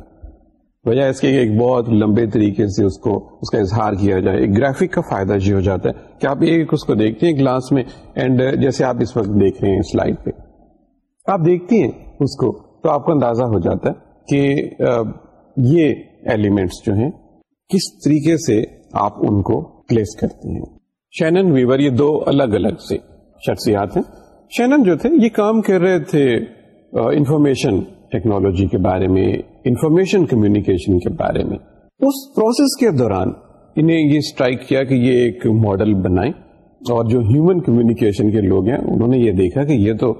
وجہ اس کے ایک بہت لمبے طریقے سے اس اس کو کا اظہار کیا جائے ایک گرافک کا فائدہ یہ ہو جاتا ہے کہ آپ ایک اس کو دیکھتے ہیں گلاس میں اینڈ uh, جیسے آپ اس وقت دیکھ رہے ہیں سلائڈ پہ آپ دیکھتے ہیں اس کو تو آپ کو اندازہ ہو جاتا ہے کہ uh, یہ ایلیمنٹس جو ہیں کس طریقے سے آپ ان کو پلیس کرتے ہیں شینن ویور یہ دو الگ الگ سے شخصیات ہیں شینن جو تھے یہ کام کر رہے تھے انفارمیشن ٹیکنالوجی کے بارے میں انفارمیشن کمیونیکیشن کے بارے میں اس پروسیس کے دوران انہیں یہ اسٹرائک کیا کہ یہ ایک ماڈل بنائیں اور جو ہیومن کمیونیکیشن کے لوگ ہیں انہوں نے یہ دیکھا کہ یہ تو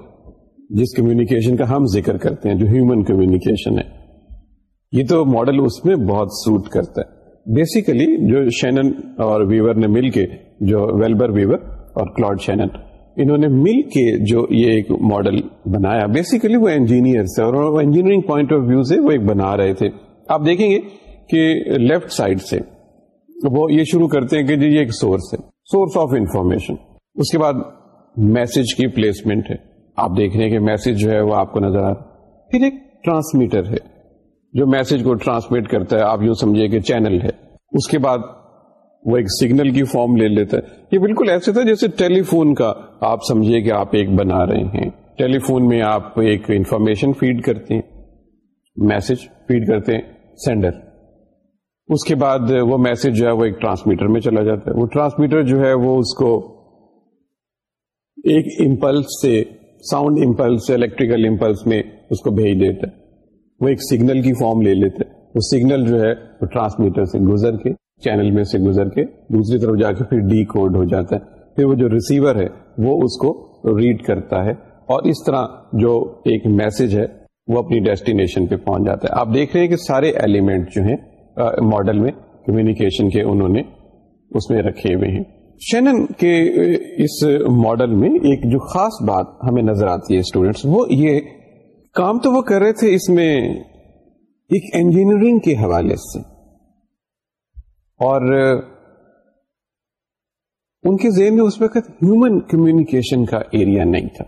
جس کمیونیکیشن کا ہم ذکر کرتے ہیں جو ہیومن کمیونیکیشن ہے یہ تو ماڈل اس میں بہت سوٹ کرتا ہے بیسیکلی جو شینن اور ویور نے مل کے جو ویلبر ویور اور کلاڈ شینن انہوں نے مل کے جو یہ ایک ماڈل بنایا بیسیکلی وہ انجینئر تھے اور انجینئرنگ پوائنٹ آف ویو سے وہ ایک بنا رہے تھے آپ دیکھیں گے کہ لیفٹ سائڈ سے وہ یہ شروع کرتے ہیں کہ جی یہ ایک سورس ہے سورس آف انفارمیشن اس کے بعد میسج کی پلیسمنٹ ہے آپ دیکھ رہے ہیں کہ میسج جو ہے وہ آپ کو نظر آ رہا پھر ایک ٹرانسمیٹر ہے جو میسج کو ٹرانسمیٹ کرتا ہے آپ یوں سمجھے کہ چینل ہے اس کے بعد وہ ایک سگنل کی فارم لے لیتا ہے یہ بالکل ایسے تھا جیسے ٹیلی فون کا آپ سمجھیے کہ آپ ایک بنا رہے ہیں ٹیلی فون میں آپ ایک انفارمیشن فیڈ کرتے ہیں میسج فیڈ کرتے ہیں سینڈر اس کے بعد وہ میسج جو ہے وہ ایک ٹرانسمیٹر میں چلا جاتا ہے وہ ٹرانسمیٹر جو ہے وہ اس کو ایک امپلس سے ساؤنڈ امپلس سے الیکٹریکل امپلس میں اس کو بھیج دیتا ہے وہ ایک سگنل کی فارم لے لیتا ہے وہ سگنل جو ہے وہ ٹرانسمیٹر سے گزر کے چینل میں سے گزر کے دوسری طرف جا کے ڈی کوڈ ہو جاتا ہے پھر وہ جو ریسیور ہے وہ اس کو ریڈ کرتا ہے اور اس طرح جو ایک میسج ہے وہ اپنی ڈیسٹینیشن پہ پہنچ جاتا ہے آپ دیکھ رہے ہیں کہ سارے ایلیمنٹ جو ہیں ماڈل میں کمیونیکیشن کے انہوں نے اس میں رکھے ہوئے ہیں شینن کے اس ماڈل میں ایک جو خاص بات ہمیں نظر آتی ہے اسٹوڈینٹس وہ یہ کام تو وہ کر رہے تھے اس میں ایک انجینئرنگ کے حوالے سے اور ان کے ذہن میں اس وقت ہیومن کمیونیکیشن کا ایریا نہیں تھا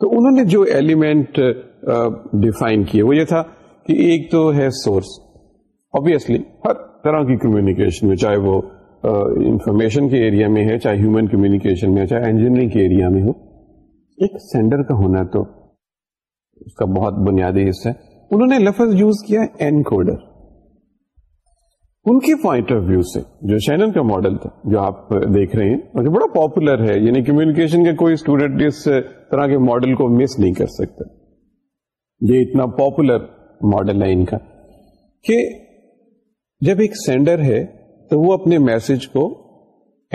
تو انہوں نے جو ایلیمنٹ ڈیفائن کیا وہ یہ تھا کہ ایک تو ہے سورس آبیسلی ہر طرح کی کمیونیکیشن میں چاہے وہ انفارمیشن کے ایریا میں ہے چاہے ہیومن کمیونیکیشن میں چاہے انجینئرنگ کے ایریا میں ہو ایک سینڈر کا ہونا تو اس کا بہت بنیادی حصہ ہے انہوں نے لفظ یوز کیا اینکوڈر ان کی پوائنٹ آف ویو سے جو شینن کا ماڈل تھا جو آپ دیکھ رہے ہیں اور جو بڑا پاپولر ہے یعنی کمیونیکیشن کے کوئی اسٹوڈنٹ اس طرح کے ماڈل کو مس نہیں کر سکتا یہ اتنا پاپولر ماڈل ہے ان کا کہ جب ایک سینڈر ہے تو وہ اپنے میسج کو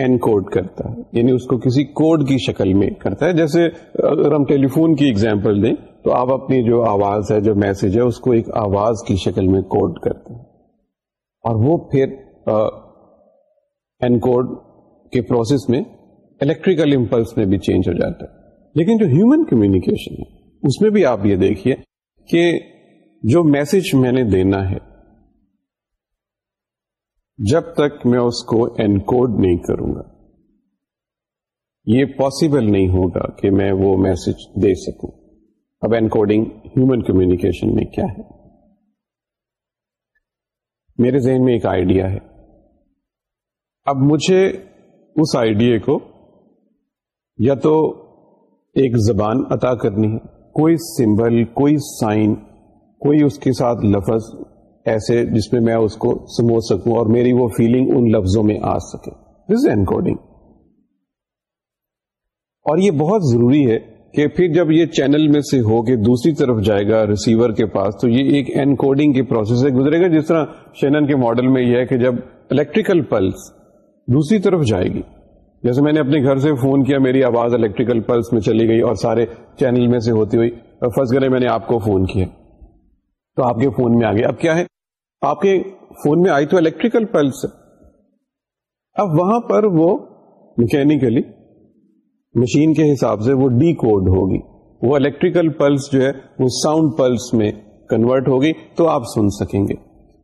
این کوڈ کرتا ہے یعنی اس کو کسی کوڈ کی شکل میں کرتا ہے جیسے اگر ہم ٹیلی فون کی اگزامپل دیں تو آپ اپنی جو آواز ہے جو میسج ہے اس کو ایک آواز کی شکل میں کوڈ کرتے ہیں اور وہ پھر انکوڈ کے پروسیس میں الیکٹریکل امپلس میں بھی چینج ہو جاتا ہے لیکن جو ہیومن کمیونیکیشن ہے اس میں بھی آپ یہ دیکھیے کہ جو میسج میں نے دینا ہے جب تک میں اس کو انکوڈ نہیں کروں گا یہ پاسبل نہیں ہوگا کہ میں وہ میسج دے سکوں اب انکوڈنگ ہیومن کمیونیکیشن میں کیا ہے میرے ذہن میں ایک آئیڈیا ہے اب مجھے اس آئیڈیا کو یا تو ایک زبان عطا کرنی ہے کوئی سمبل کوئی سائن کوئی اس کے ساتھ لفظ ایسے جس میں میں اس کو سمو سکوں اور میری وہ فیلنگ ان لفظوں میں آ سکے از اینکوڈنگ اور یہ بہت ضروری ہے کہ پھر جب یہ چینل میں سے ہو کے دوسری طرف جائے گا ریسیور کے پاس تو یہ ایک این کوڈنگ کے پروسیس سے گزرے گا جس طرح شینن کے ماڈل میں یہ ہے کہ جب الیکٹریکل پلس دوسری طرف جائے گی جیسے میں نے اپنے گھر سے فون کیا میری آواز الیکٹریکل پلس میں چلی گئی اور سارے چینل میں سے ہوتی ہوئی فرض کرے میں نے آپ کو فون کیا تو آپ کے فون میں آگے اب کیا ہے آپ کے فون میں آئی تو الیکٹریکل پلس اب وہاں پر وہ میکینکلی مشین کے حساب سے وہ ڈی کوڈ ہوگی وہ الیکٹریکل پلس جو ہے وہ ساؤنڈ پلس میں کنورٹ ہوگی تو آپ سن سکیں گے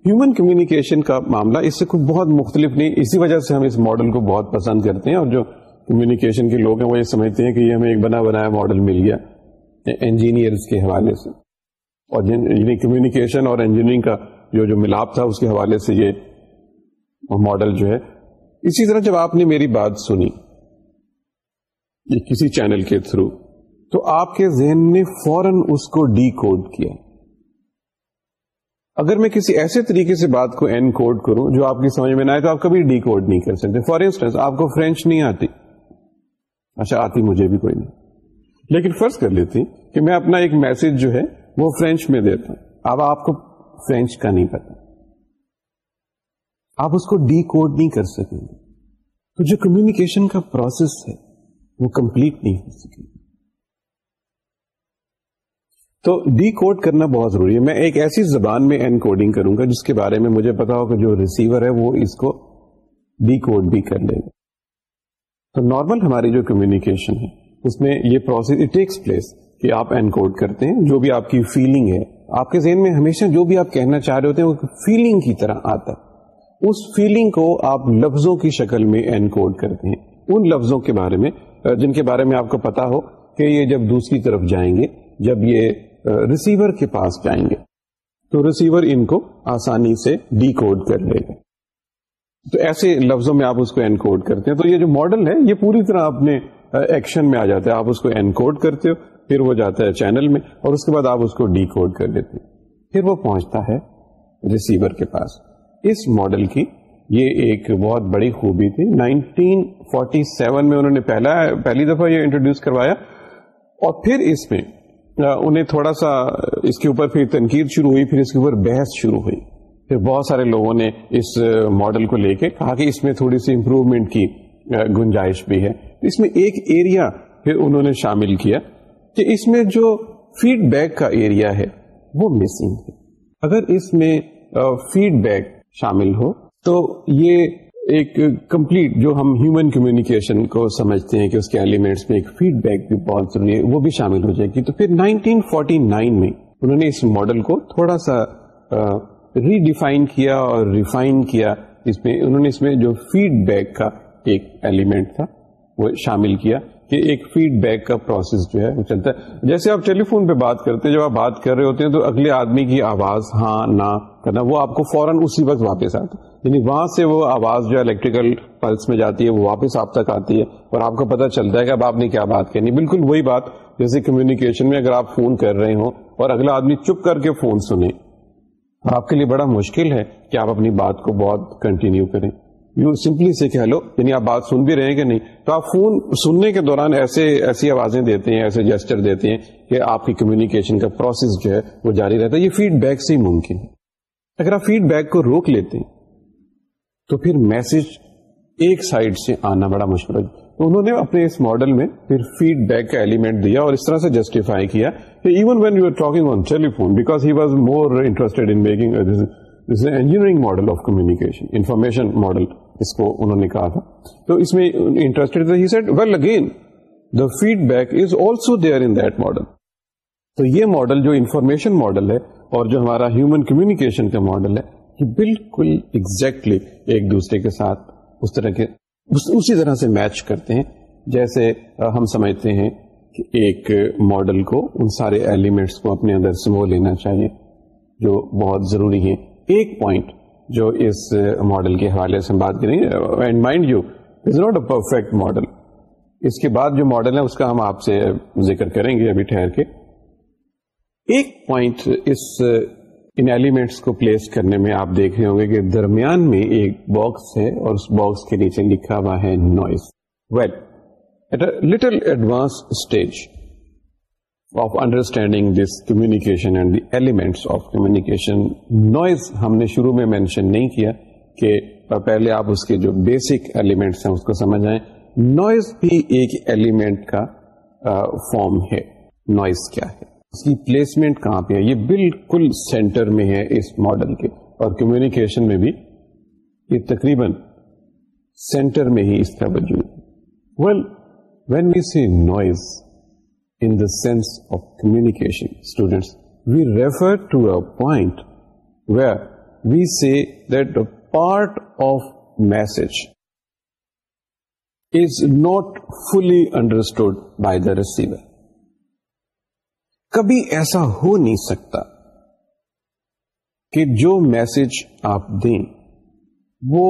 ہیومن کمیونیکیشن کا معاملہ اس سے کچھ بہت مختلف نہیں اسی وجہ سے ہم اس ماڈل کو بہت پسند کرتے ہیں اور جو کمیونیکیشن کے لوگ ہیں وہ یہ سمجھتے ہیں کہ یہ ہمیں ایک بنا بنایا ماڈل مل گیا انجینئرس کے حوالے سے اور کمیونیکیشن اور انجینئرنگ کا جو جو ملاپ تھا اس کے حوالے سے یہ ماڈل جو ہے اسی طرح جب آپ نے میری بات سنی کسی چینل کے تھرو تو آپ کے ذہن نے فوراً اس کو ڈی کوڈ کیا اگر میں کسی ایسے طریقے سے بات کو این کوڈ کروں جو آپ کی سمجھ میں نہ آئے تو آپ کبھی ڈی کوڈ نہیں کر سکتے فار انسٹنس آپ کو فرینچ نہیں آتی اچھا آتی مجھے بھی کوئی نہیں لیکن فرض کر لیتی کہ میں اپنا ایک میسج جو ہے وہ فرینچ میں دیتا ہوں اب آپ کو فرینچ کا نہیں پتا آپ اس کو ڈی کوڈ نہیں کر سکیں گے تو جو کمیونیکیشن کا پروسیس ہے وہ کمپلیٹ نہیں ہو سکے تو ڈی کوڈ کرنا بہت ضروری ہے میں ایک ایسی زبان میں این کوڈنگ کروں گا جس کے بارے میں مجھے پتا ہو کہ جو ریسیور ہے وہ اس کو ڈی کوڈ بھی کر لے گا تو نارمل ہماری جو کمیونیکیشن ہے اس میں یہ پروسیس اٹ ٹیکس پلیس کہ آپ این کوڈ کرتے ہیں جو بھی آپ کی فیلنگ ہے آپ کے ذہن میں ہمیشہ جو بھی آپ کہنا چاہ رہے ہوتے ہیں وہ فیلنگ کی طرح آتا ہے اس فیلنگ کو آپ لفظوں کی شکل میں این کوڈ کرتے ہیں ان لفظوں کے بارے میں جن کے بارے میں آپ کو پتا ہو کہ یہ جب دوسری طرف جائیں گے جب یہ ریسیور کے پاس جائیں گے تو ریسیور ان کو آسانی سے ڈیکوڈ لے گا تو ایسے لفظوں میں آپ اس کو انکوڈ کرتے ہیں تو یہ جو ماڈل ہے یہ پوری طرح اپنے ایکشن میں آ جاتا ہے آپ اس کو انکوڈ کرتے ہو پھر وہ جاتا ہے چینل میں اور اس کے بعد آپ اس کو ڈیکوڈ کر لیتے ہیں پھر وہ پہنچتا ہے ریسیور کے پاس اس ماڈل کی یہ ایک بہت بڑی خوبی تھی 1947 میں انہوں نے پہلا پہلی دفعہ یہ انٹروڈیوس کروایا اور پھر اس میں انہیں تھوڑا سا اس کے اوپر پھر تنقید شروع ہوئی پھر اس کے اوپر بحث شروع ہوئی پھر بہت سارے لوگوں نے اس ماڈل کو لے کے کہا کہ اس میں تھوڑی سی امپروومنٹ کی گنجائش بھی ہے اس میں ایک ایریا پھر انہوں نے شامل کیا کہ اس میں جو فیڈ بیک کا ایریا ہے وہ مسنگ ہے اگر اس میں فیڈ بیک شامل ہو تو یہ ایک کمپلیٹ جو ہم ہیومن کمیونیکیشن کو سمجھتے ہیں کہ اس کے ایلیمنٹس میں ایک فیڈ بیک بھی بہت ضروری ہے وہ بھی شامل ہو جائے گی تو پھر 1949 میں انہوں نے اس ماڈل کو تھوڑا سا ریڈیفائن کیا اور ریفائن کیا اس میں انہوں نے اس میں جو فیڈ بیک کا ایک ایلیمنٹ تھا وہ شامل کیا کہ ایک فیڈ بیک کا پروسیس جو ہے وہ چلتا ہے جیسے آپ ٹیلی فون پہ بات کرتے ہیں جب آپ بات کر رہے ہوتے ہیں تو اگلے آدمی کی آواز ہاں نہ کرنا وہ آپ کو فوراً اسی وقت واپس آتا ہے یعنی وہاں سے وہ آواز جو الیکٹریکل پلس میں جاتی ہے وہ واپس آپ تک آتی ہے اور آپ کو پتا چلتا ہے کہ اب آپ نے کیا بات کرنی بالکل وہی بات جیسے کمیونیکیشن میں اگر آپ فون کر رہے ہوں اور اگلا آدمی چپ کر کے فون سنیں اور آپ کے لیے بڑا مشکل ہے کہ آپ اپنی بات کو بہت کنٹینیو کریں یو سمپلی سے کہہ لو یعنی آپ بات سن بھی رہے ہیں کہ نہیں تو آپ فون سننے کے دوران ایسے ایسی آوازیں دیتے ہیں ایسے جیسٹر دیتے ہیں کہ آپ کی کمیونیکیشن کا پروسیس جو ہے وہ جاری رہتا ہے یہ فیڈ بیک سے ہی ممکن ہے اگر آپ فیڈ بیک کو روک لیتے ہیں تو پھر میسج ایک سائڈ سے آنا بڑا مشکل ہے تو انہوں نے اپنے اس ماڈل میں پھر فیڈ بیک کا ایلیمنٹ دیا اور اس طرح سے جسٹیفائی کیا کہ even when you are talking on telephone because he was more interested making engineering model of communication information model اس کو انہوں نے کہا تھا تو اس میں interest set well again the feedback is also there in that model تو یہ ماڈل جو انفارمیشن ماڈل ہے اور جو ہمارا ہیومن کمیونیکیشن کا ماڈل ہے یہ بالکل اگزیکٹلی ایک دوسرے کے ساتھ اس طرح کے اس, اسی طرح سے میچ کرتے ہیں جیسے ہم سمجھتے ہیں کہ ایک ماڈل کو ان سارے ایلیمنٹس کو اپنے اندر سمو لینا چاہیے جو بہت ضروری ہیں ایک پوائنٹ جو اس ماڈل uh, کے حوالے سے ہم بات کریں گے اس کے بعد جو ماڈل ہے اس کا ہم آپ سے ذکر کریں گے ابھی ٹھہر کے ایک پوائنٹ اس ان uh, ایلیمنٹس کو پلیس کرنے میں آپ دیکھ رہے ہوں گے کہ درمیان میں ایک باکس ہے اور اس باکس کے نیچے لکھا ہوا ہے noise well at a little advance stage of understanding this communication and the elements of communication noise ہم نے شروع میں مینشن نہیں کیا کہ پہلے آپ اس کے جو بیسک ایلیمنٹس ہیں اس کو سمجھ آئیں نوائز بھی ایک ایلیمنٹ کا فارم ہے نوائز کیا ہے اس کی پلیسمنٹ کہاں پہ ہے یہ بالکل سینٹر میں ہے اس ماڈل کے اور کمیونیکیشن میں بھی یہ تقریباً سینٹر میں ہی اس کا وجود well when we see noise in the sense of communication students we refer to a point where we say that the part of message is not fully understood by the receiver کبھی ایسا ہو نہیں سکتا کہ جو میسج آپ دیں وہ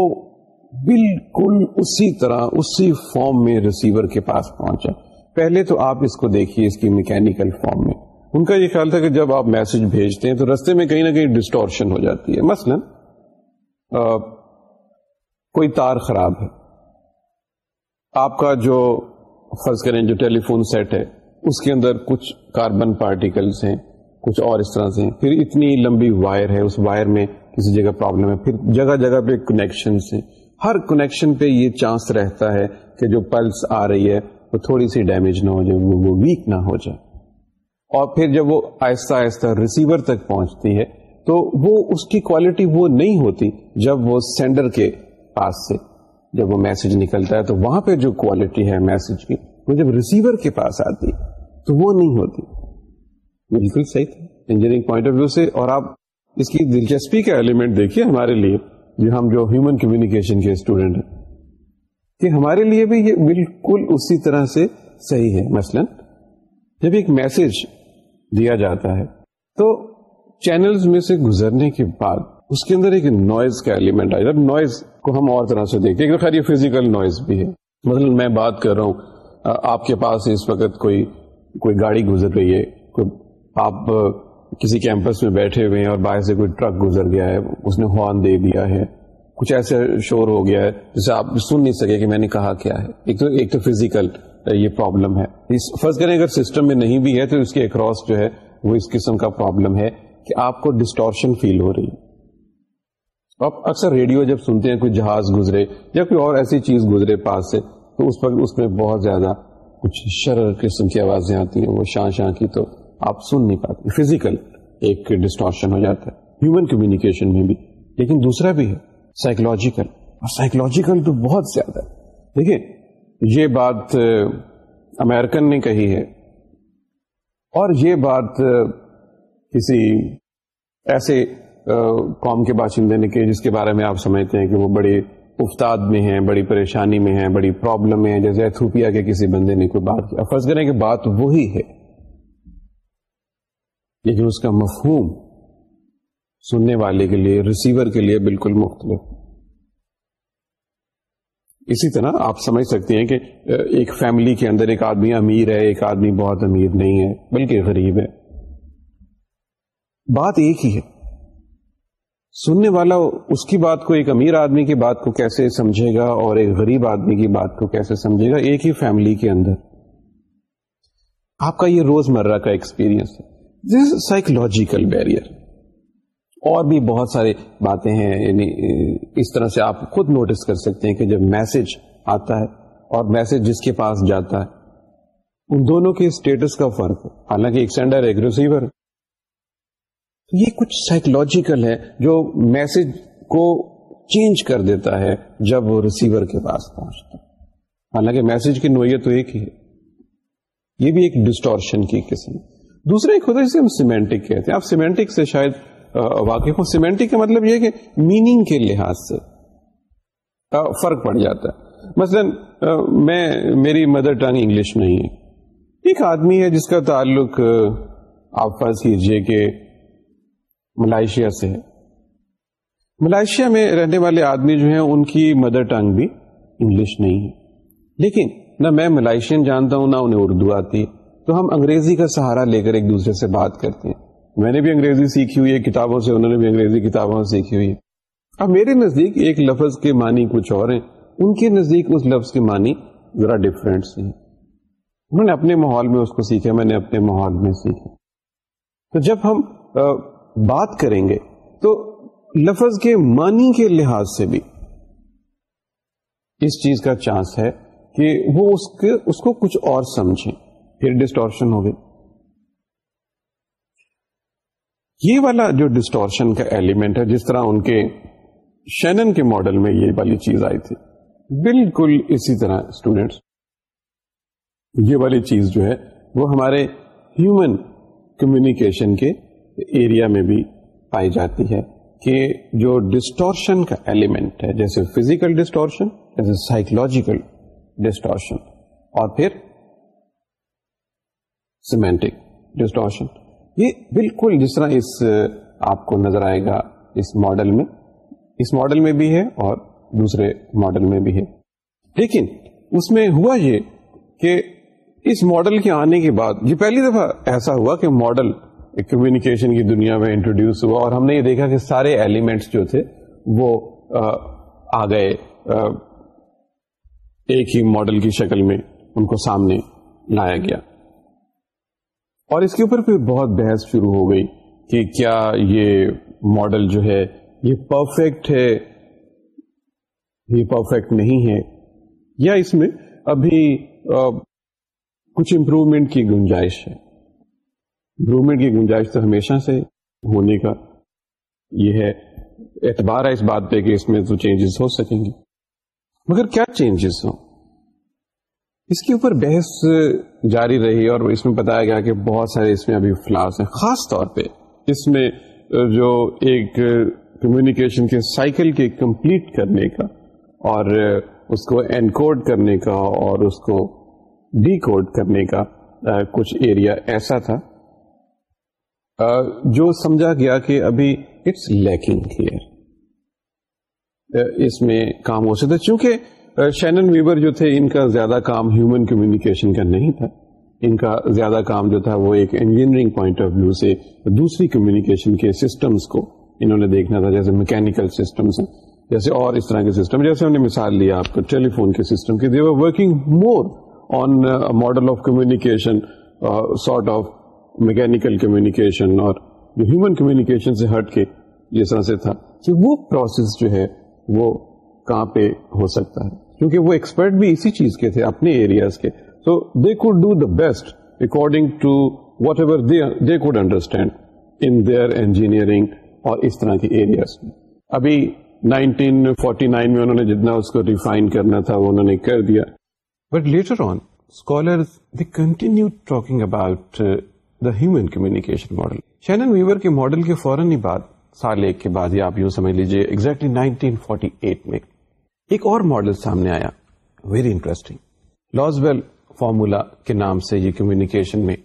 بالکل اسی طرح اسی فارم میں ریسیور کے پاس پہنچا پہلے تو آپ اس کو دیکھیے اس کی میکینکل فارم میں ان کا یہ خیال تھا کہ جب آپ میسج بھیجتے ہیں تو رستے میں کہیں نہ کہیں ڈسٹورشن ہو جاتی ہے آ, کوئی تار خراب ہے آپ کا جو فرض کریں جو ٹیلی فون سیٹ ہے اس کے اندر کچھ کاربن پارٹیکلس ہیں کچھ اور اس طرح سے ہیں پھر اتنی لمبی وائر ہے اس وائر میں کسی جگہ پرابلم ہے پھر جگہ جگہ پہ کنیکشن ہیں ہر کنیکشن پہ یہ چانس رہتا ہے کہ جو پلس آ رہی ہے وہ تھوڑی سی ڈیمیج نہ ہو جائے وہ ویک نہ ہو جائے اور پھر جب وہ آہستہ آہستہ ریسیور تک پہنچتی ہے تو وہ اس کی کوالٹی وہ نہیں ہوتی جب وہ سینڈر کے پاس سے جب وہ میسج نکلتا ہے تو وہاں پہ جو کوالٹی ہے میسج کی وہ جب ریسیور کے پاس آتی تو وہ نہیں ہوتی بالکل صحیح تھا انجینئرنگ پوائنٹ آف ویو سے اور آپ اس کی دلچسپی کا ایلیمنٹ دیکھیے ہمارے لیے جو ہم جو ہیومن کمیونیکیشن کے اسٹوڈینٹ ہیں کہ ہمارے لیے بھی یہ بالکل اسی طرح سے صحیح ہے مثلا جب ایک میسج دیا جاتا ہے تو چینلز میں سے گزرنے کے بعد اس کے اندر ایک نوائز کا ایلیمنٹ آ جب نوائز کو ہم اور طرح سے دیکھتے ہیں خیر یہ فزیکل نوائز بھی ہے مثلا میں بات کر رہا ہوں آپ کے پاس اس وقت کوئی کوئی گاڑی گزر رہی ہے آپ کسی کیمپس میں بیٹھے ہوئے ہیں اور باہر سے کوئی ٹرک گزر گیا ہے اس نے ہارن دے دیا ہے کچھ ایسا شور ہو گیا ہے جسے آپ سن نہیں سکے کہ میں نے کہا کیا ہے ایک تو ایک تو فزیکل یہ پرابلم ہے فرض کریں اگر سسٹم میں نہیں بھی ہے تو اس کے اکراس جو ہے وہ اس قسم کا پرابلم ہے کہ آپ کو ڈسٹورشن فیل ہو رہی ہے آپ اکثر ریڈیو جب سنتے ہیں کوئی جہاز گزرے یا کوئی اور ایسی چیز گزرے پاس سے تو اس وقت اس میں بہت زیادہ کچھ شرر قسم کی آوازیں آتی ہیں وہ شان شان کی تو آپ سن نہیں پاتے فزیکل ایک ڈسٹورشن ہو جاتا ہے ہیومن کمیونیکیشن میں بھی لیکن دوسرا بھی ہے سائیکولوجیکل اور سائیکولوجیکل تو بہت زیادہ دیکھیں یہ بات امیرکن نے کہی ہے اور یہ بات کسی ایسے قوم کے باشندے نے کہ جس کے بارے میں آپ سمجھتے ہیں کہ وہ بڑے افتاد میں ہیں بڑی پریشانی میں ہیں بڑی پرابلم میں ہیں جیسے ایتھوپیا کے کسی بندے نے کوئی بات کی فرض کریں کہ بات وہی ہے لیکن اس کا مفہوم سننے والے کے لیے ریسیور کے لیے بالکل مختلف اسی طرح آپ سمجھ سکتے ہیں کہ ایک فیملی کے اندر ایک آدمی امیر ہے ایک آدمی بہت امیر نہیں ہے بلکہ غریب ہے بات ایک ہی ہے سننے والا اس کی بات کو ایک امیر آدمی کی بات کو کیسے سمجھے گا اور ایک غریب آدمی کی بات کو کیسے سمجھے گا ایک ہی فیملی کے اندر آپ کا یہ روزمرہ کا ایکسپیرئنس ہے دس سائیکولوجیکل بیریئر اور بھی بہت ساری باتیں ہیں یعنی اس طرح سے آپ خود نوٹس کر سکتے ہیں کہ جب میسج آتا ہے اور میسج جس کے پاس جاتا ہے ان دونوں کے اسٹیٹس کا فرق حالانکہ ایک سینڈر ایک ریسیور یہ کچھ سائیکولوجیکل ہے جو میسج کو چینج کر دیتا ہے جب وہ ریسیور کے پاس پہنچتا حالانکہ میسج کی نوعیت تو ایک ہی ہے یہ بھی ایک ڈسٹورشن کی قسم دوسرا ایک ہوتا ہے جسے ہم سیمینٹک کہتے ہیں آپ سیمینٹک سے شاید واقف سیمینٹک کا مطلب یہ کہ میننگ کے لحاظ سے فرق پڑ جاتا ہے مثلا میں میری مدر ٹنگ انگلش نہیں ہے ایک آدمی ہے جس کا تعلق آپ فرض کیجیے کہ ملائیشیا سے ہے ملائیشیا میں رہنے والے آدمی جو ہیں ان کی مدر ٹنگ بھی انگلش نہیں ہے لیکن نہ میں ملائیشین جانتا ہوں نہ انہیں اردو آتی ہے تو ہم انگریزی کا سہارا لے کر ایک دوسرے سے بات کرتے ہیں میں نے بھی انگریزی سیکھی ہوئی ہے کتابوں سے انہوں نے بھی انگریزی کتابوں سے سیکھی ہوئی اب میرے نزدیک ایک لفظ کے معنی کچھ اور ہیں ان کے نزدیک اس لفظ کے معنی ذرا ڈفرینٹ سے انہوں نے اپنے ماحول میں اس کو سیکھا میں نے اپنے ماحول میں سیکھا تو جب ہم بات کریں گے تو لفظ کے معنی کے لحاظ سے بھی اس چیز کا چانس ہے کہ وہ اس اس کو کچھ اور سمجھیں پھر ڈسٹورشن ہو یہ والا جو ڈسٹورشن کا ایلیمنٹ ہے جس طرح ان کے شینن کے ماڈل میں یہ والی چیز آئی تھی بالکل اسی طرح اسٹوڈینٹس یہ والی چیز جو ہے وہ ہمارے ہیومن کمیونیکیشن کے ایریا میں بھی پائی جاتی ہے کہ جو ڈسٹورشن کا ایلیمنٹ ہے جیسے فزیکل ڈسٹورشن جیسے سائیکولوجیکل ڈسٹورشن اور پھر سیمینٹک ڈسٹورشن یہ بالکل جس طرح اس آپ کو نظر آئے گا اس ماڈل میں اس ماڈل میں بھی ہے اور دوسرے ماڈل میں بھی ہے لیکن اس میں ہوا یہ کہ اس ماڈل کے آنے کے بعد یہ پہلی دفعہ ایسا ہوا کہ ماڈل کمیونیکیشن کی دنیا میں انٹروڈیوس ہوا اور ہم نے یہ دیکھا کہ سارے ایلیمنٹس جو تھے وہ آ گئے ایک ہی ماڈل کی شکل میں ان کو سامنے لایا گیا اور اس کے اوپر پھر بہت بحث شروع ہو گئی کہ کیا یہ ماڈل جو ہے یہ پرفیکٹ ہے یہ پرفیکٹ نہیں ہے یا اس میں ابھی کچھ امپروومنٹ کی گنجائش ہے امپروومنٹ کی گنجائش تو ہمیشہ سے ہونے کا یہ ہے اعتبار ہے اس بات پہ کہ اس میں تو چینجز ہو سکیں گے مگر کیا چینجز ہوں اس کے اوپر بحث جاری رہی اور اس میں بتایا گیا کہ بہت سارے اس میں ابھی فلاس ہیں خاص طور پہ اس میں جو ایک کمیونیکیشن کے سائیکل کے کمپلیٹ کرنے کا اور اس کو انکوڈ کرنے کا اور اس کو ڈیکوڈ کرنے کا کچھ ایریا ایسا تھا جو سمجھا گیا کہ ابھی اٹس لیکنگ ہیئر اس میں کام ہو سکتا چونکہ شینن ویور جو تھے ان کا زیادہ کام ہیومن کمیونیکیشن کا نہیں تھا ان کا زیادہ کام جو تھا وہ ایک انجینئرنگ پوائنٹ آف ویو سے دوسری کمیونیکیشن کے سسٹمز کو انہوں نے دیکھنا تھا جیسے میکینکل سسٹمس جیسے اور اس طرح کے سسٹم جیسے نے مثال لیا آپ کو ٹیلی فون کے سسٹم کی they were working more on model of communication sort of mechanical communication اور ہیومن کمیونیکیشن سے ہٹ کے جس طرح سے تھا کہ وہ پروسیس جو ہے وہ کہاں پہ ہو سکتا ہے کیونکہ وہ ایکسپرٹ بھی اسی چیز کے تھے اپنے ایریاز کے تو they could do the best according to whatever they could understand in their engineering اور اس طرح کے ایریاز میں ابھی 1949 میں انہوں نے جتنا اس کو ریفائن کرنا تھا وہ انہوں نے کر دیا but later on scholar they continue talking about the human communication model Shannon Weaver کے ماڈل کے فوراً ہی بعد سال ایک کے بعد آپ لیجیے ایگزیکٹلی exactly 1948 میں ایک اور ماڈل سامنے آیا ویری انٹرسٹنگ لازویل فارمولا کے نام سے یہ کمیونیکیشن میں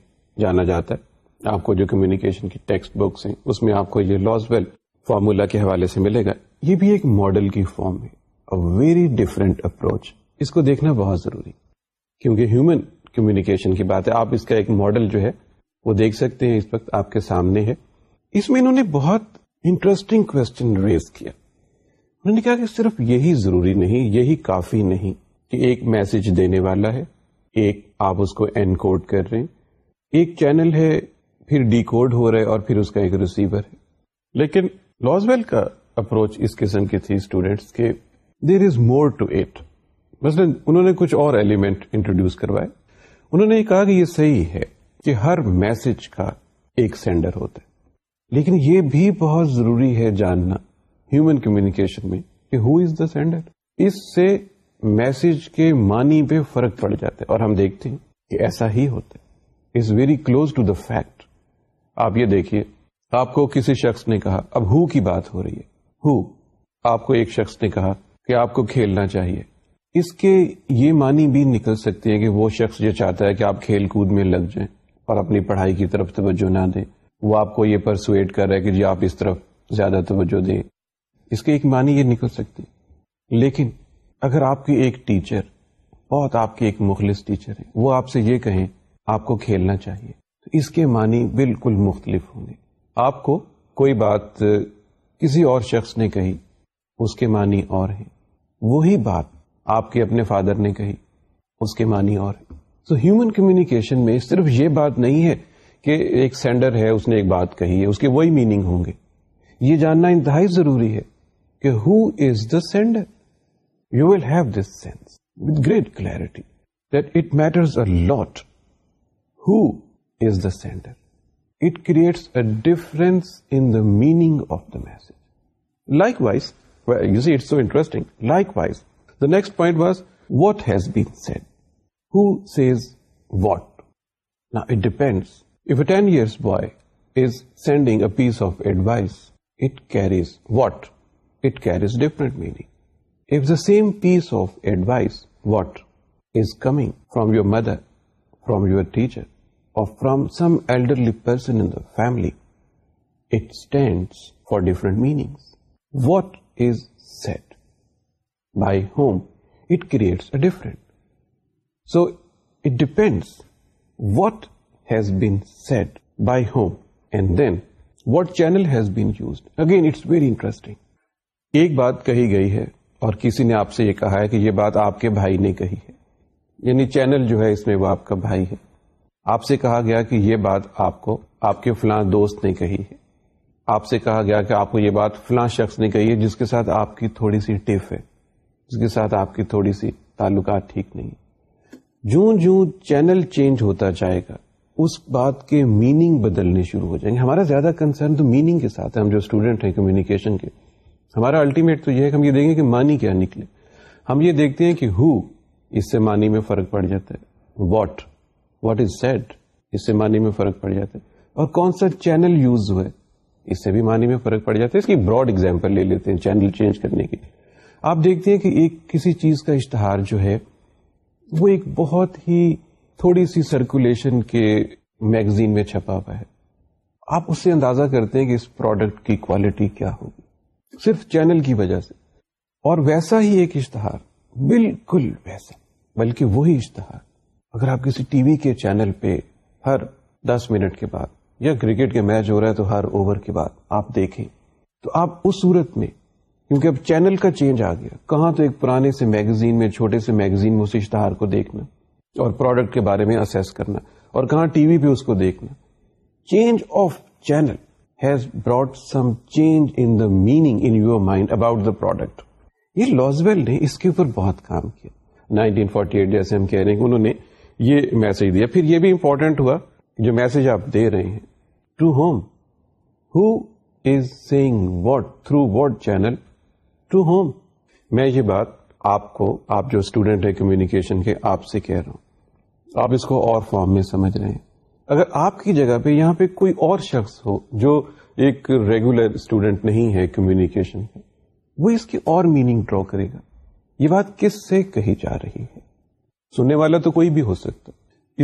جانا جاتا ہے آپ کو جو کمیونیکیشن کی ٹیکسٹ بکس ہیں اس میں آپ کو یہ لاز ویل فارمولا کے حوالے سے ملے گا یہ بھی ایک ماڈل کی فارم ہے ویری ڈفرینٹ اپروچ اس کو دیکھنا بہت ضروری کیونکہ ہیومن کمیونیکیشن کی بات ہے آپ اس کا ایک ماڈل جو ہے وہ دیکھ سکتے ہیں اس وقت آپ کے سامنے ہے اس میں انہوں نے بہت انٹرسٹنگ کوشچن ریز کیا انہوں نے کہا کہ صرف یہی ضروری نہیں یہی کافی نہیں کہ ایک میسج دینے والا ہے ایک آپ اس کو این کوڈ کر رہے ہیں ایک چینل ہے پھر ڈیکوڈ ہو رہا ہے اور پھر اس کا ایک ریسیور ہے لیکن لاس ویل کا اپروچ اس قسم کی تھی اسٹوڈینٹس کے there is more to it مثلاً انہوں نے کچھ اور ایلیمنٹ انٹروڈیوس کروائے انہوں نے کہا کہ یہ صحیح ہے کہ ہر میسج کا ایک سینڈر ہوتا ہے لیکن یہ بھی بہت ضروری ہے جاننا ہیومن کمیونیکیشن میں کہ ہو از دا سینڈر اس سے میسج کے معنی پہ فرق پڑ جاتا ہے اور ہم دیکھتے ہیں کہ ایسا ہی ہوتا ہے is very close to the fact آپ یہ دیکھیے آپ کو کسی شخص نے کہا اب ہو کی بات ہو رہی ہے ہو آپ کو ایک شخص نے کہا کہ آپ کو کھیلنا چاہیے اس کے یہ معنی بھی نکل سکتے ہیں کہ وہ شخص یہ چاہتا ہے کہ آپ کھیل کود میں لگ جائیں اور اپنی پڑھائی کی طرف توجہ نہ دیں وہ آپ کو یہ پرسویٹ کر رہا ہے کہ جی آپ اس طرف زیادہ توجہ دیں اس کے ایک معنی یہ نکل سکتی لیکن اگر آپ کی ایک ٹیچر بہت آپ کی ایک مخلص ٹیچر ہے وہ آپ سے یہ کہیں آپ کو کھیلنا چاہیے تو اس کے معنی بالکل مختلف ہوں گے آپ کو کوئی بات کسی اور شخص نے کہی اس کے معنی اور ہیں وہی بات آپ کے اپنے فادر نے کہی اس کے معنی اور ہیں تو ہیومن کمیونیکیشن میں صرف یہ بات نہیں ہے کہ ایک سینڈر ہے اس نے ایک بات کہی ہے اس کے وہی میننگ ہوں گے یہ جاننا انتہائی ضروری ہے who is the sender. You will have this sense with great clarity that it matters a lot who is the sender. It creates a difference in the meaning of the message. Likewise, well, you see, it's so interesting. Likewise, the next point was what has been said. Who says what? Now, it depends. If a 10-year-old boy is sending a piece of advice, it carries what? it carries different meaning. If the same piece of advice, what is coming from your mother, from your teacher, or from some elderly person in the family, it stands for different meanings. What is said by whom, it creates a different. So it depends what has been said by whom, and then what channel has been used. Again, it's very interesting. ایک بات کہی گئی ہے اور کسی نے آپ سے یہ کہا ہے کہ یہ بات آپ کے بھائی نے کہی ہے یعنی چینل جو ہے اس میں وہ آپ کا بھائی ہے آپ سے کہا گیا کہ یہ بات آپ کو آپ کے فلاں دوست نے کہی ہے آپ سے کہا گیا کہ آپ کو یہ بات فلاں شخص نے کہی ہے جس کے ساتھ آپ کی تھوڑی سی ٹف ہے جس کے ساتھ آپ کی تھوڑی سی تعلقات ٹھیک نہیں جوں جوں چینل چینج ہوتا جائے گا اس بات کے میننگ بدلنے شروع ہو جائیں گے ہمارا زیادہ کنسرن تو میننگ کے ساتھ ہے ہم جو اسٹوڈنٹ ہیں کمیونیکیشن کے ہمارا الٹیمیٹ تو یہ ہے کہ ہم یہ دیکھیں کہ مانی کیا نکلے ہم یہ دیکھتے ہیں کہ ہو اس سے مانی میں فرق پڑ جاتا ہے واٹ واٹ از سیڈ اس سے مانی میں فرق پڑ جاتا ہے اور کون سا چینل یوز ہوئے اس سے بھی مانی میں فرق پڑ جاتا ہے اس کی براڈ ایگزامپل لے لیتے ہیں چینل چینج کرنے کی آپ دیکھتے ہیں کہ ایک کسی چیز کا اشتہار جو ہے وہ ایک بہت ہی تھوڑی سی سرکولیشن کے میگزین میں چھپا ہوا ہے آپ اس سے اندازہ کرتے ہیں کہ اس پروڈکٹ کی کوالٹی کیا ہوگی صرف چینل کی وجہ سے اور ویسا ہی ایک اشتہار بالکل ویسا بلکہ وہی اشتہار اگر آپ کسی ٹی وی کے چینل پہ ہر دس منٹ کے بعد یا کرکٹ کے میچ ہو رہا ہے تو ہر اوور کے بعد آپ دیکھیں تو آپ اس صورت میں کیونکہ اب چینل کا چینج آ گیا کہاں تو ایک پرانے سے میگزین میں چھوٹے سے میگزین میں اس اشتہار کو دیکھنا اور پروڈکٹ کے بارے میں اسیس کرنا اور کہاں ٹی وی پہ اس کو دیکھنا change of channel change in the meaning in your mind about the product یہ لازویل نے اس کے اوپر بہت کام کیا 1948 جیسے ہم کہہ رہے ہیں کہ انہوں نے یہ میسج دیا پھر یہ بھی امپورٹنٹ ہوا جو میسج آپ دے رہے ہیں to whom who is saying what through what channel to whom میں یہ بات آپ کو آپ جو اسٹوڈنٹ ہے کمیونیکیشن کے آپ سے کہہ رہا ہوں آپ اس کو اور فارم میں سمجھ رہے ہیں اگر آپ کی جگہ پہ یہاں پہ کوئی اور شخص ہو جو ایک ریگولر اسٹوڈینٹ نہیں ہے کمیونیکیشن کا وہ اس کی اور میننگ ڈرا کرے گا یہ بات کس سے کہی جا رہی ہے سننے والا تو کوئی بھی ہو سکتا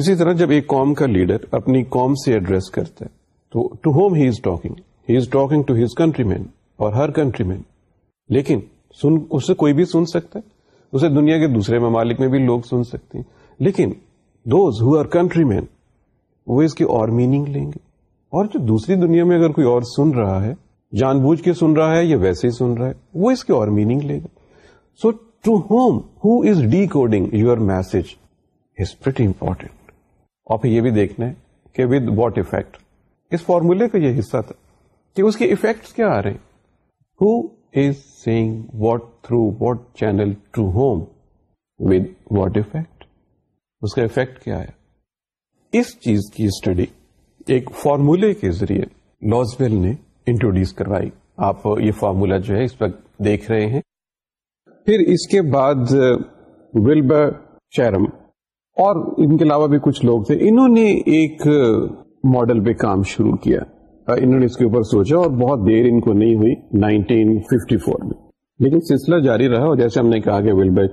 اسی طرح جب ایک قوم کا لیڈر اپنی قوم سے ایڈریس کرتا ہے تو to whom he is talking he is talking to his countryman اور ہر کنٹری مین لیکن سن اسے کوئی بھی سن سکتا ہے اسے دنیا کے دوسرے ممالک میں بھی لوگ سن سکتے ہیں لیکن دوز ہو آر کنٹری مین وہ اس کی اور میننگ لیں گے اور جو دوسری دنیا میں اگر کوئی اور سن رہا ہے جان بوجھ کے سن رہا ہے یا ویسے ہی سن رہا ہے وہ اس کی اور میننگ لے گا so to whom who is decoding your message is important اور پھر یہ بھی دیکھنا ہے کہ ود واٹ افیکٹ اس فارمولے کا یہ حصہ تھا کہ اس کے افیکٹ کیا آ رہے ہیں who is saying what through what channel to whom with what effect اس کا افیکٹ کیا ہے اس چیز کی اسٹڈی ایک فارمولے کے ذریعے لوزبیل نے انٹروڈیوس کروائی آپ یہ فارمولا جو ہے اس وقت دیکھ رہے ہیں پھر اس کے بعد شیرم اور ان کے علاوہ بھی کچھ لوگ تھے انہوں نے ایک ماڈل پہ کام شروع کیا انہوں نے اس کے اوپر سوچا اور بہت دیر ان کو نہیں ہوئی 1954 میں لیکن سلسلہ جاری رہا اور جیسے ہم نے کہا کہ ولبر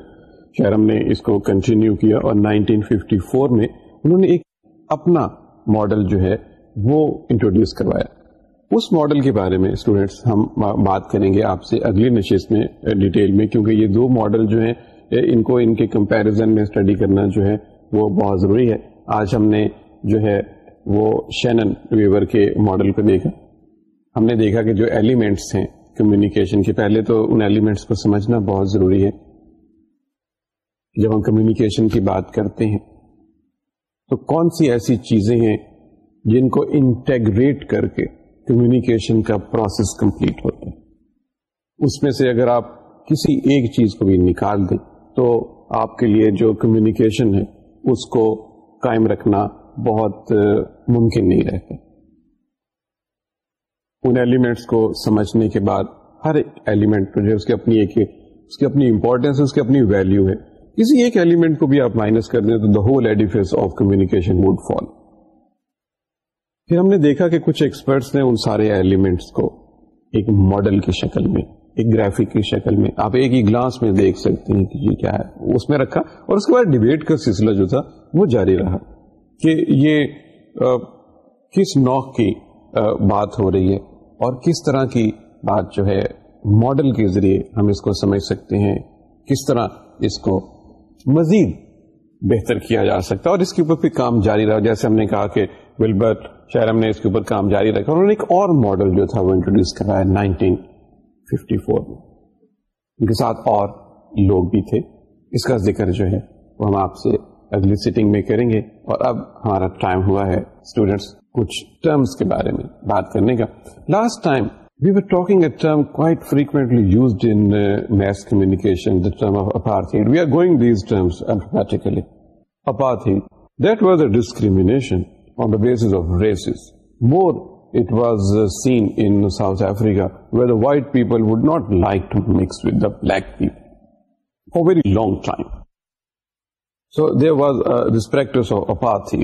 شیرم نے اس کو کنٹینیو کیا اور 1954 میں انہوں نے ایک اپنا ماڈل جو ہے وہ انٹروڈیوس کروایا اس ماڈل کے بارے میں اسٹوڈینٹس ہم بات کریں گے آپ سے اگلی نشست میں ڈیٹیل میں کیونکہ یہ دو ماڈل جو ہیں ان کو ان کے کمپیرزن میں اسٹڈی کرنا جو ہے وہ بہت ضروری ہے آج ہم نے جو ہے وہ شینن ویور کے ماڈل کو دیکھا ہم نے دیکھا کہ جو ایلیمنٹس ہیں کمیونیکیشن کے پہلے تو ان ایلیمنٹس کو سمجھنا بہت ضروری ہے جب ہم کمیونیکیشن کی بات کرتے ہیں تو کون سی ایسی چیزیں ہیں جن کو انٹیگریٹ کر کے کمیونیکیشن کا پروسیس کمپلیٹ ہوتا ہے اس میں سے اگر آپ کسی ایک چیز کو بھی نکال دیں تو آپ کے لیے جو کمیونیکیشن ہے اس کو قائم رکھنا بہت ممکن نہیں رہتا ان ایلیمنٹس کو سمجھنے کے بعد ہر ایلیمنٹ جو اس کی اپنی ایک اس کی اپنی امپورٹینس اس کی اپنی ویلیو ہے اسی ایک ایلیمنٹ کو بھی آپ مائنس کر دیں تو the whole edifice of fall پھر ہم نے دیکھا کہ کچھ ایکسپرٹس نے ان سارے ایلیمنٹس کو ایک ماڈل کی شکل میں ایک گرافک کی شکل میں آپ ایک ہی گلاس میں دیکھ سکتے ہیں کہ یہ کیا ہے اس میں رکھا اور اس کے بعد ڈبیٹ کا سلسلہ جو تھا وہ جاری رہا کہ یہ کس نوک کی بات ہو رہی ہے اور کس طرح کی بات جو ہے ماڈل کے ذریعے ہم اس کو سمجھ سکتے ہیں کس طرح اس کو مزید بہتر کیا جا سکتا اور اس کے اوپر بھی کام جاری رہا جیسے ہم نے کہا کہ ولبرٹ نے اس کے اوپر کام جاری رکھا اور ایک ماڈل جو تھا وہ انٹروڈیوس ہے نائنٹین ففٹی فور میں ان کے ساتھ اور لوگ بھی تھے اس کا ذکر جو ہے وہ ہم آپ سے اگلی سیٹنگ میں کریں گے اور اب ہمارا ٹائم ہوا ہے اسٹوڈینٹس کچھ ٹرمز کے بارے میں بات کرنے کا last time seen South Africa we white people what like to mix people for very long time so there was respect apartheid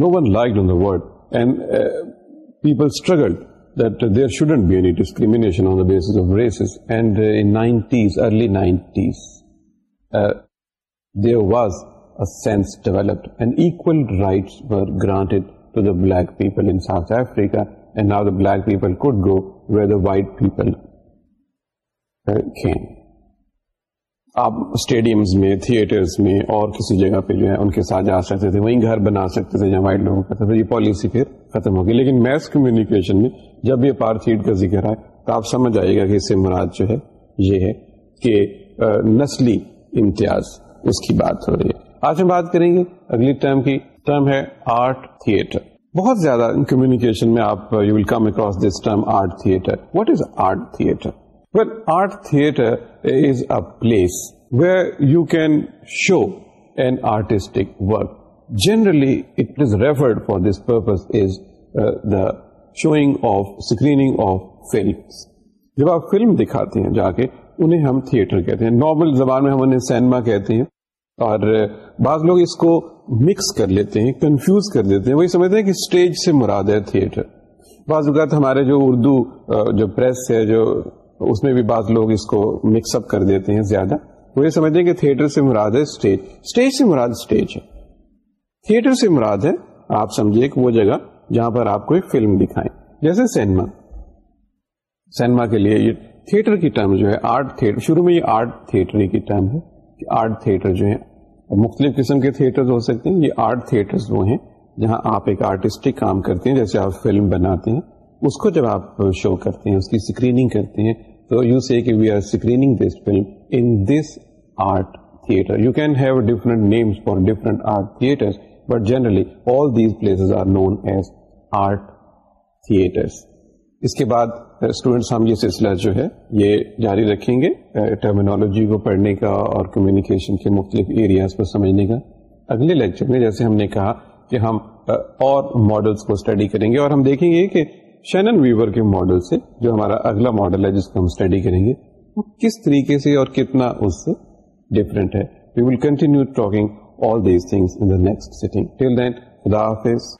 no one local struggle the was sense developed and equal rights granted to the black people Africa and now the black people could grow with white people آپ اسٹیڈیمس میں تھیٹرز میں اور کسی جگہ پہ جو ہے ان کے ساتھ جا سکتے تھے وہیں گھر بنا سکتے تھے جہاں وائٹ لوگوں کا یہ پالیسی پھر ختم ہوگی لیکن میس کمیونیکیشن میں جب یہ پار کا ذکر آئے تو آپ سمجھ آئے گا کہ اس سے مراد جو ہے یہ ہے کہ نسلی امتیاز اس کی بات ہو رہی ہے آج ہم بات کریں گے اگلی ٹرم کی ٹرم ہے آرٹ تھیٹر بہت زیادہ کمیونیکیشن میں آپ you will come across this term art theatre what is art theatre art theatre is a place one show an artistic generally جب آپ فلم دکھاتے ہیں جا کے انہیں ہم تھیٹر کہتے ہیں نارمل زبان میں ہم انہیں سینما کہتے ہیں اور بعض لوگ اس کو مکس کر لیتے ہیں کنفیوز کر دیتے ہیں وہی سمجھتے ہیں کہ اسٹیج سے مراد ہے تھیٹر بعض اوقات ہمارے جو اردو جو پریس ہے جو اس میں بھی بعض لوگ اس کو مکس اپ کر دیتے ہیں زیادہ وہ یہ سمجھتے ہیں کہ تھیٹر سے مراد ہے اسٹیج اسٹیج سے مراد اسٹیج ہے تھیٹر سے مراد ہے آپ سمجھیے کہ وہ جگہ جہاں پر آپ کو ایک فلم دکھائیں جیسے سینما سینما کے لیے یہ تھیٹر کی ٹرم جو ہے آرٹ تھیٹر شروع میں یہ آرٹ تھیٹر کی ٹرم ہے آرٹ تھیٹر جو ہے مختلف قسم کے تھیٹر ہو سکتے ہیں یہ آرٹ تھیٹر وہ ہیں جہاں آپ ایک آرٹسٹک کام کرتے ہیں جیسے آپ فلم بناتے ہیں اس کو جب آپ شو کرتے ہیں اس کی اسکریننگ کرتے ہیں So you say that we are screening this film in this art theater. You can have different names for different art theaters, but generally all these places are known as art theaters. اس کے بعد اسٹوڈینٹس ہم یہ سلسلہ جو ہے یہ جاری رکھیں گے ٹرمینالوجی کو پڑھنے کا اور کمیونیکیشن کے مختلف ایریاز کو سمجھنے کا اگلے لیکچر میں جیسے ہم نے کہا کہ ہم اور ماڈلس کو اسٹڈی کریں گے اور ہم دیکھیں گے کہ شینن ویور کے ماڈل سے جو ہمارا اگلا ماڈل ہے جس کو ہم اسٹڈی کریں گے وہ کس طریقے سے اور کتنا اس سے ڈفرینٹ ہے we will continue talking all these things in the next setting till then خدا حافظ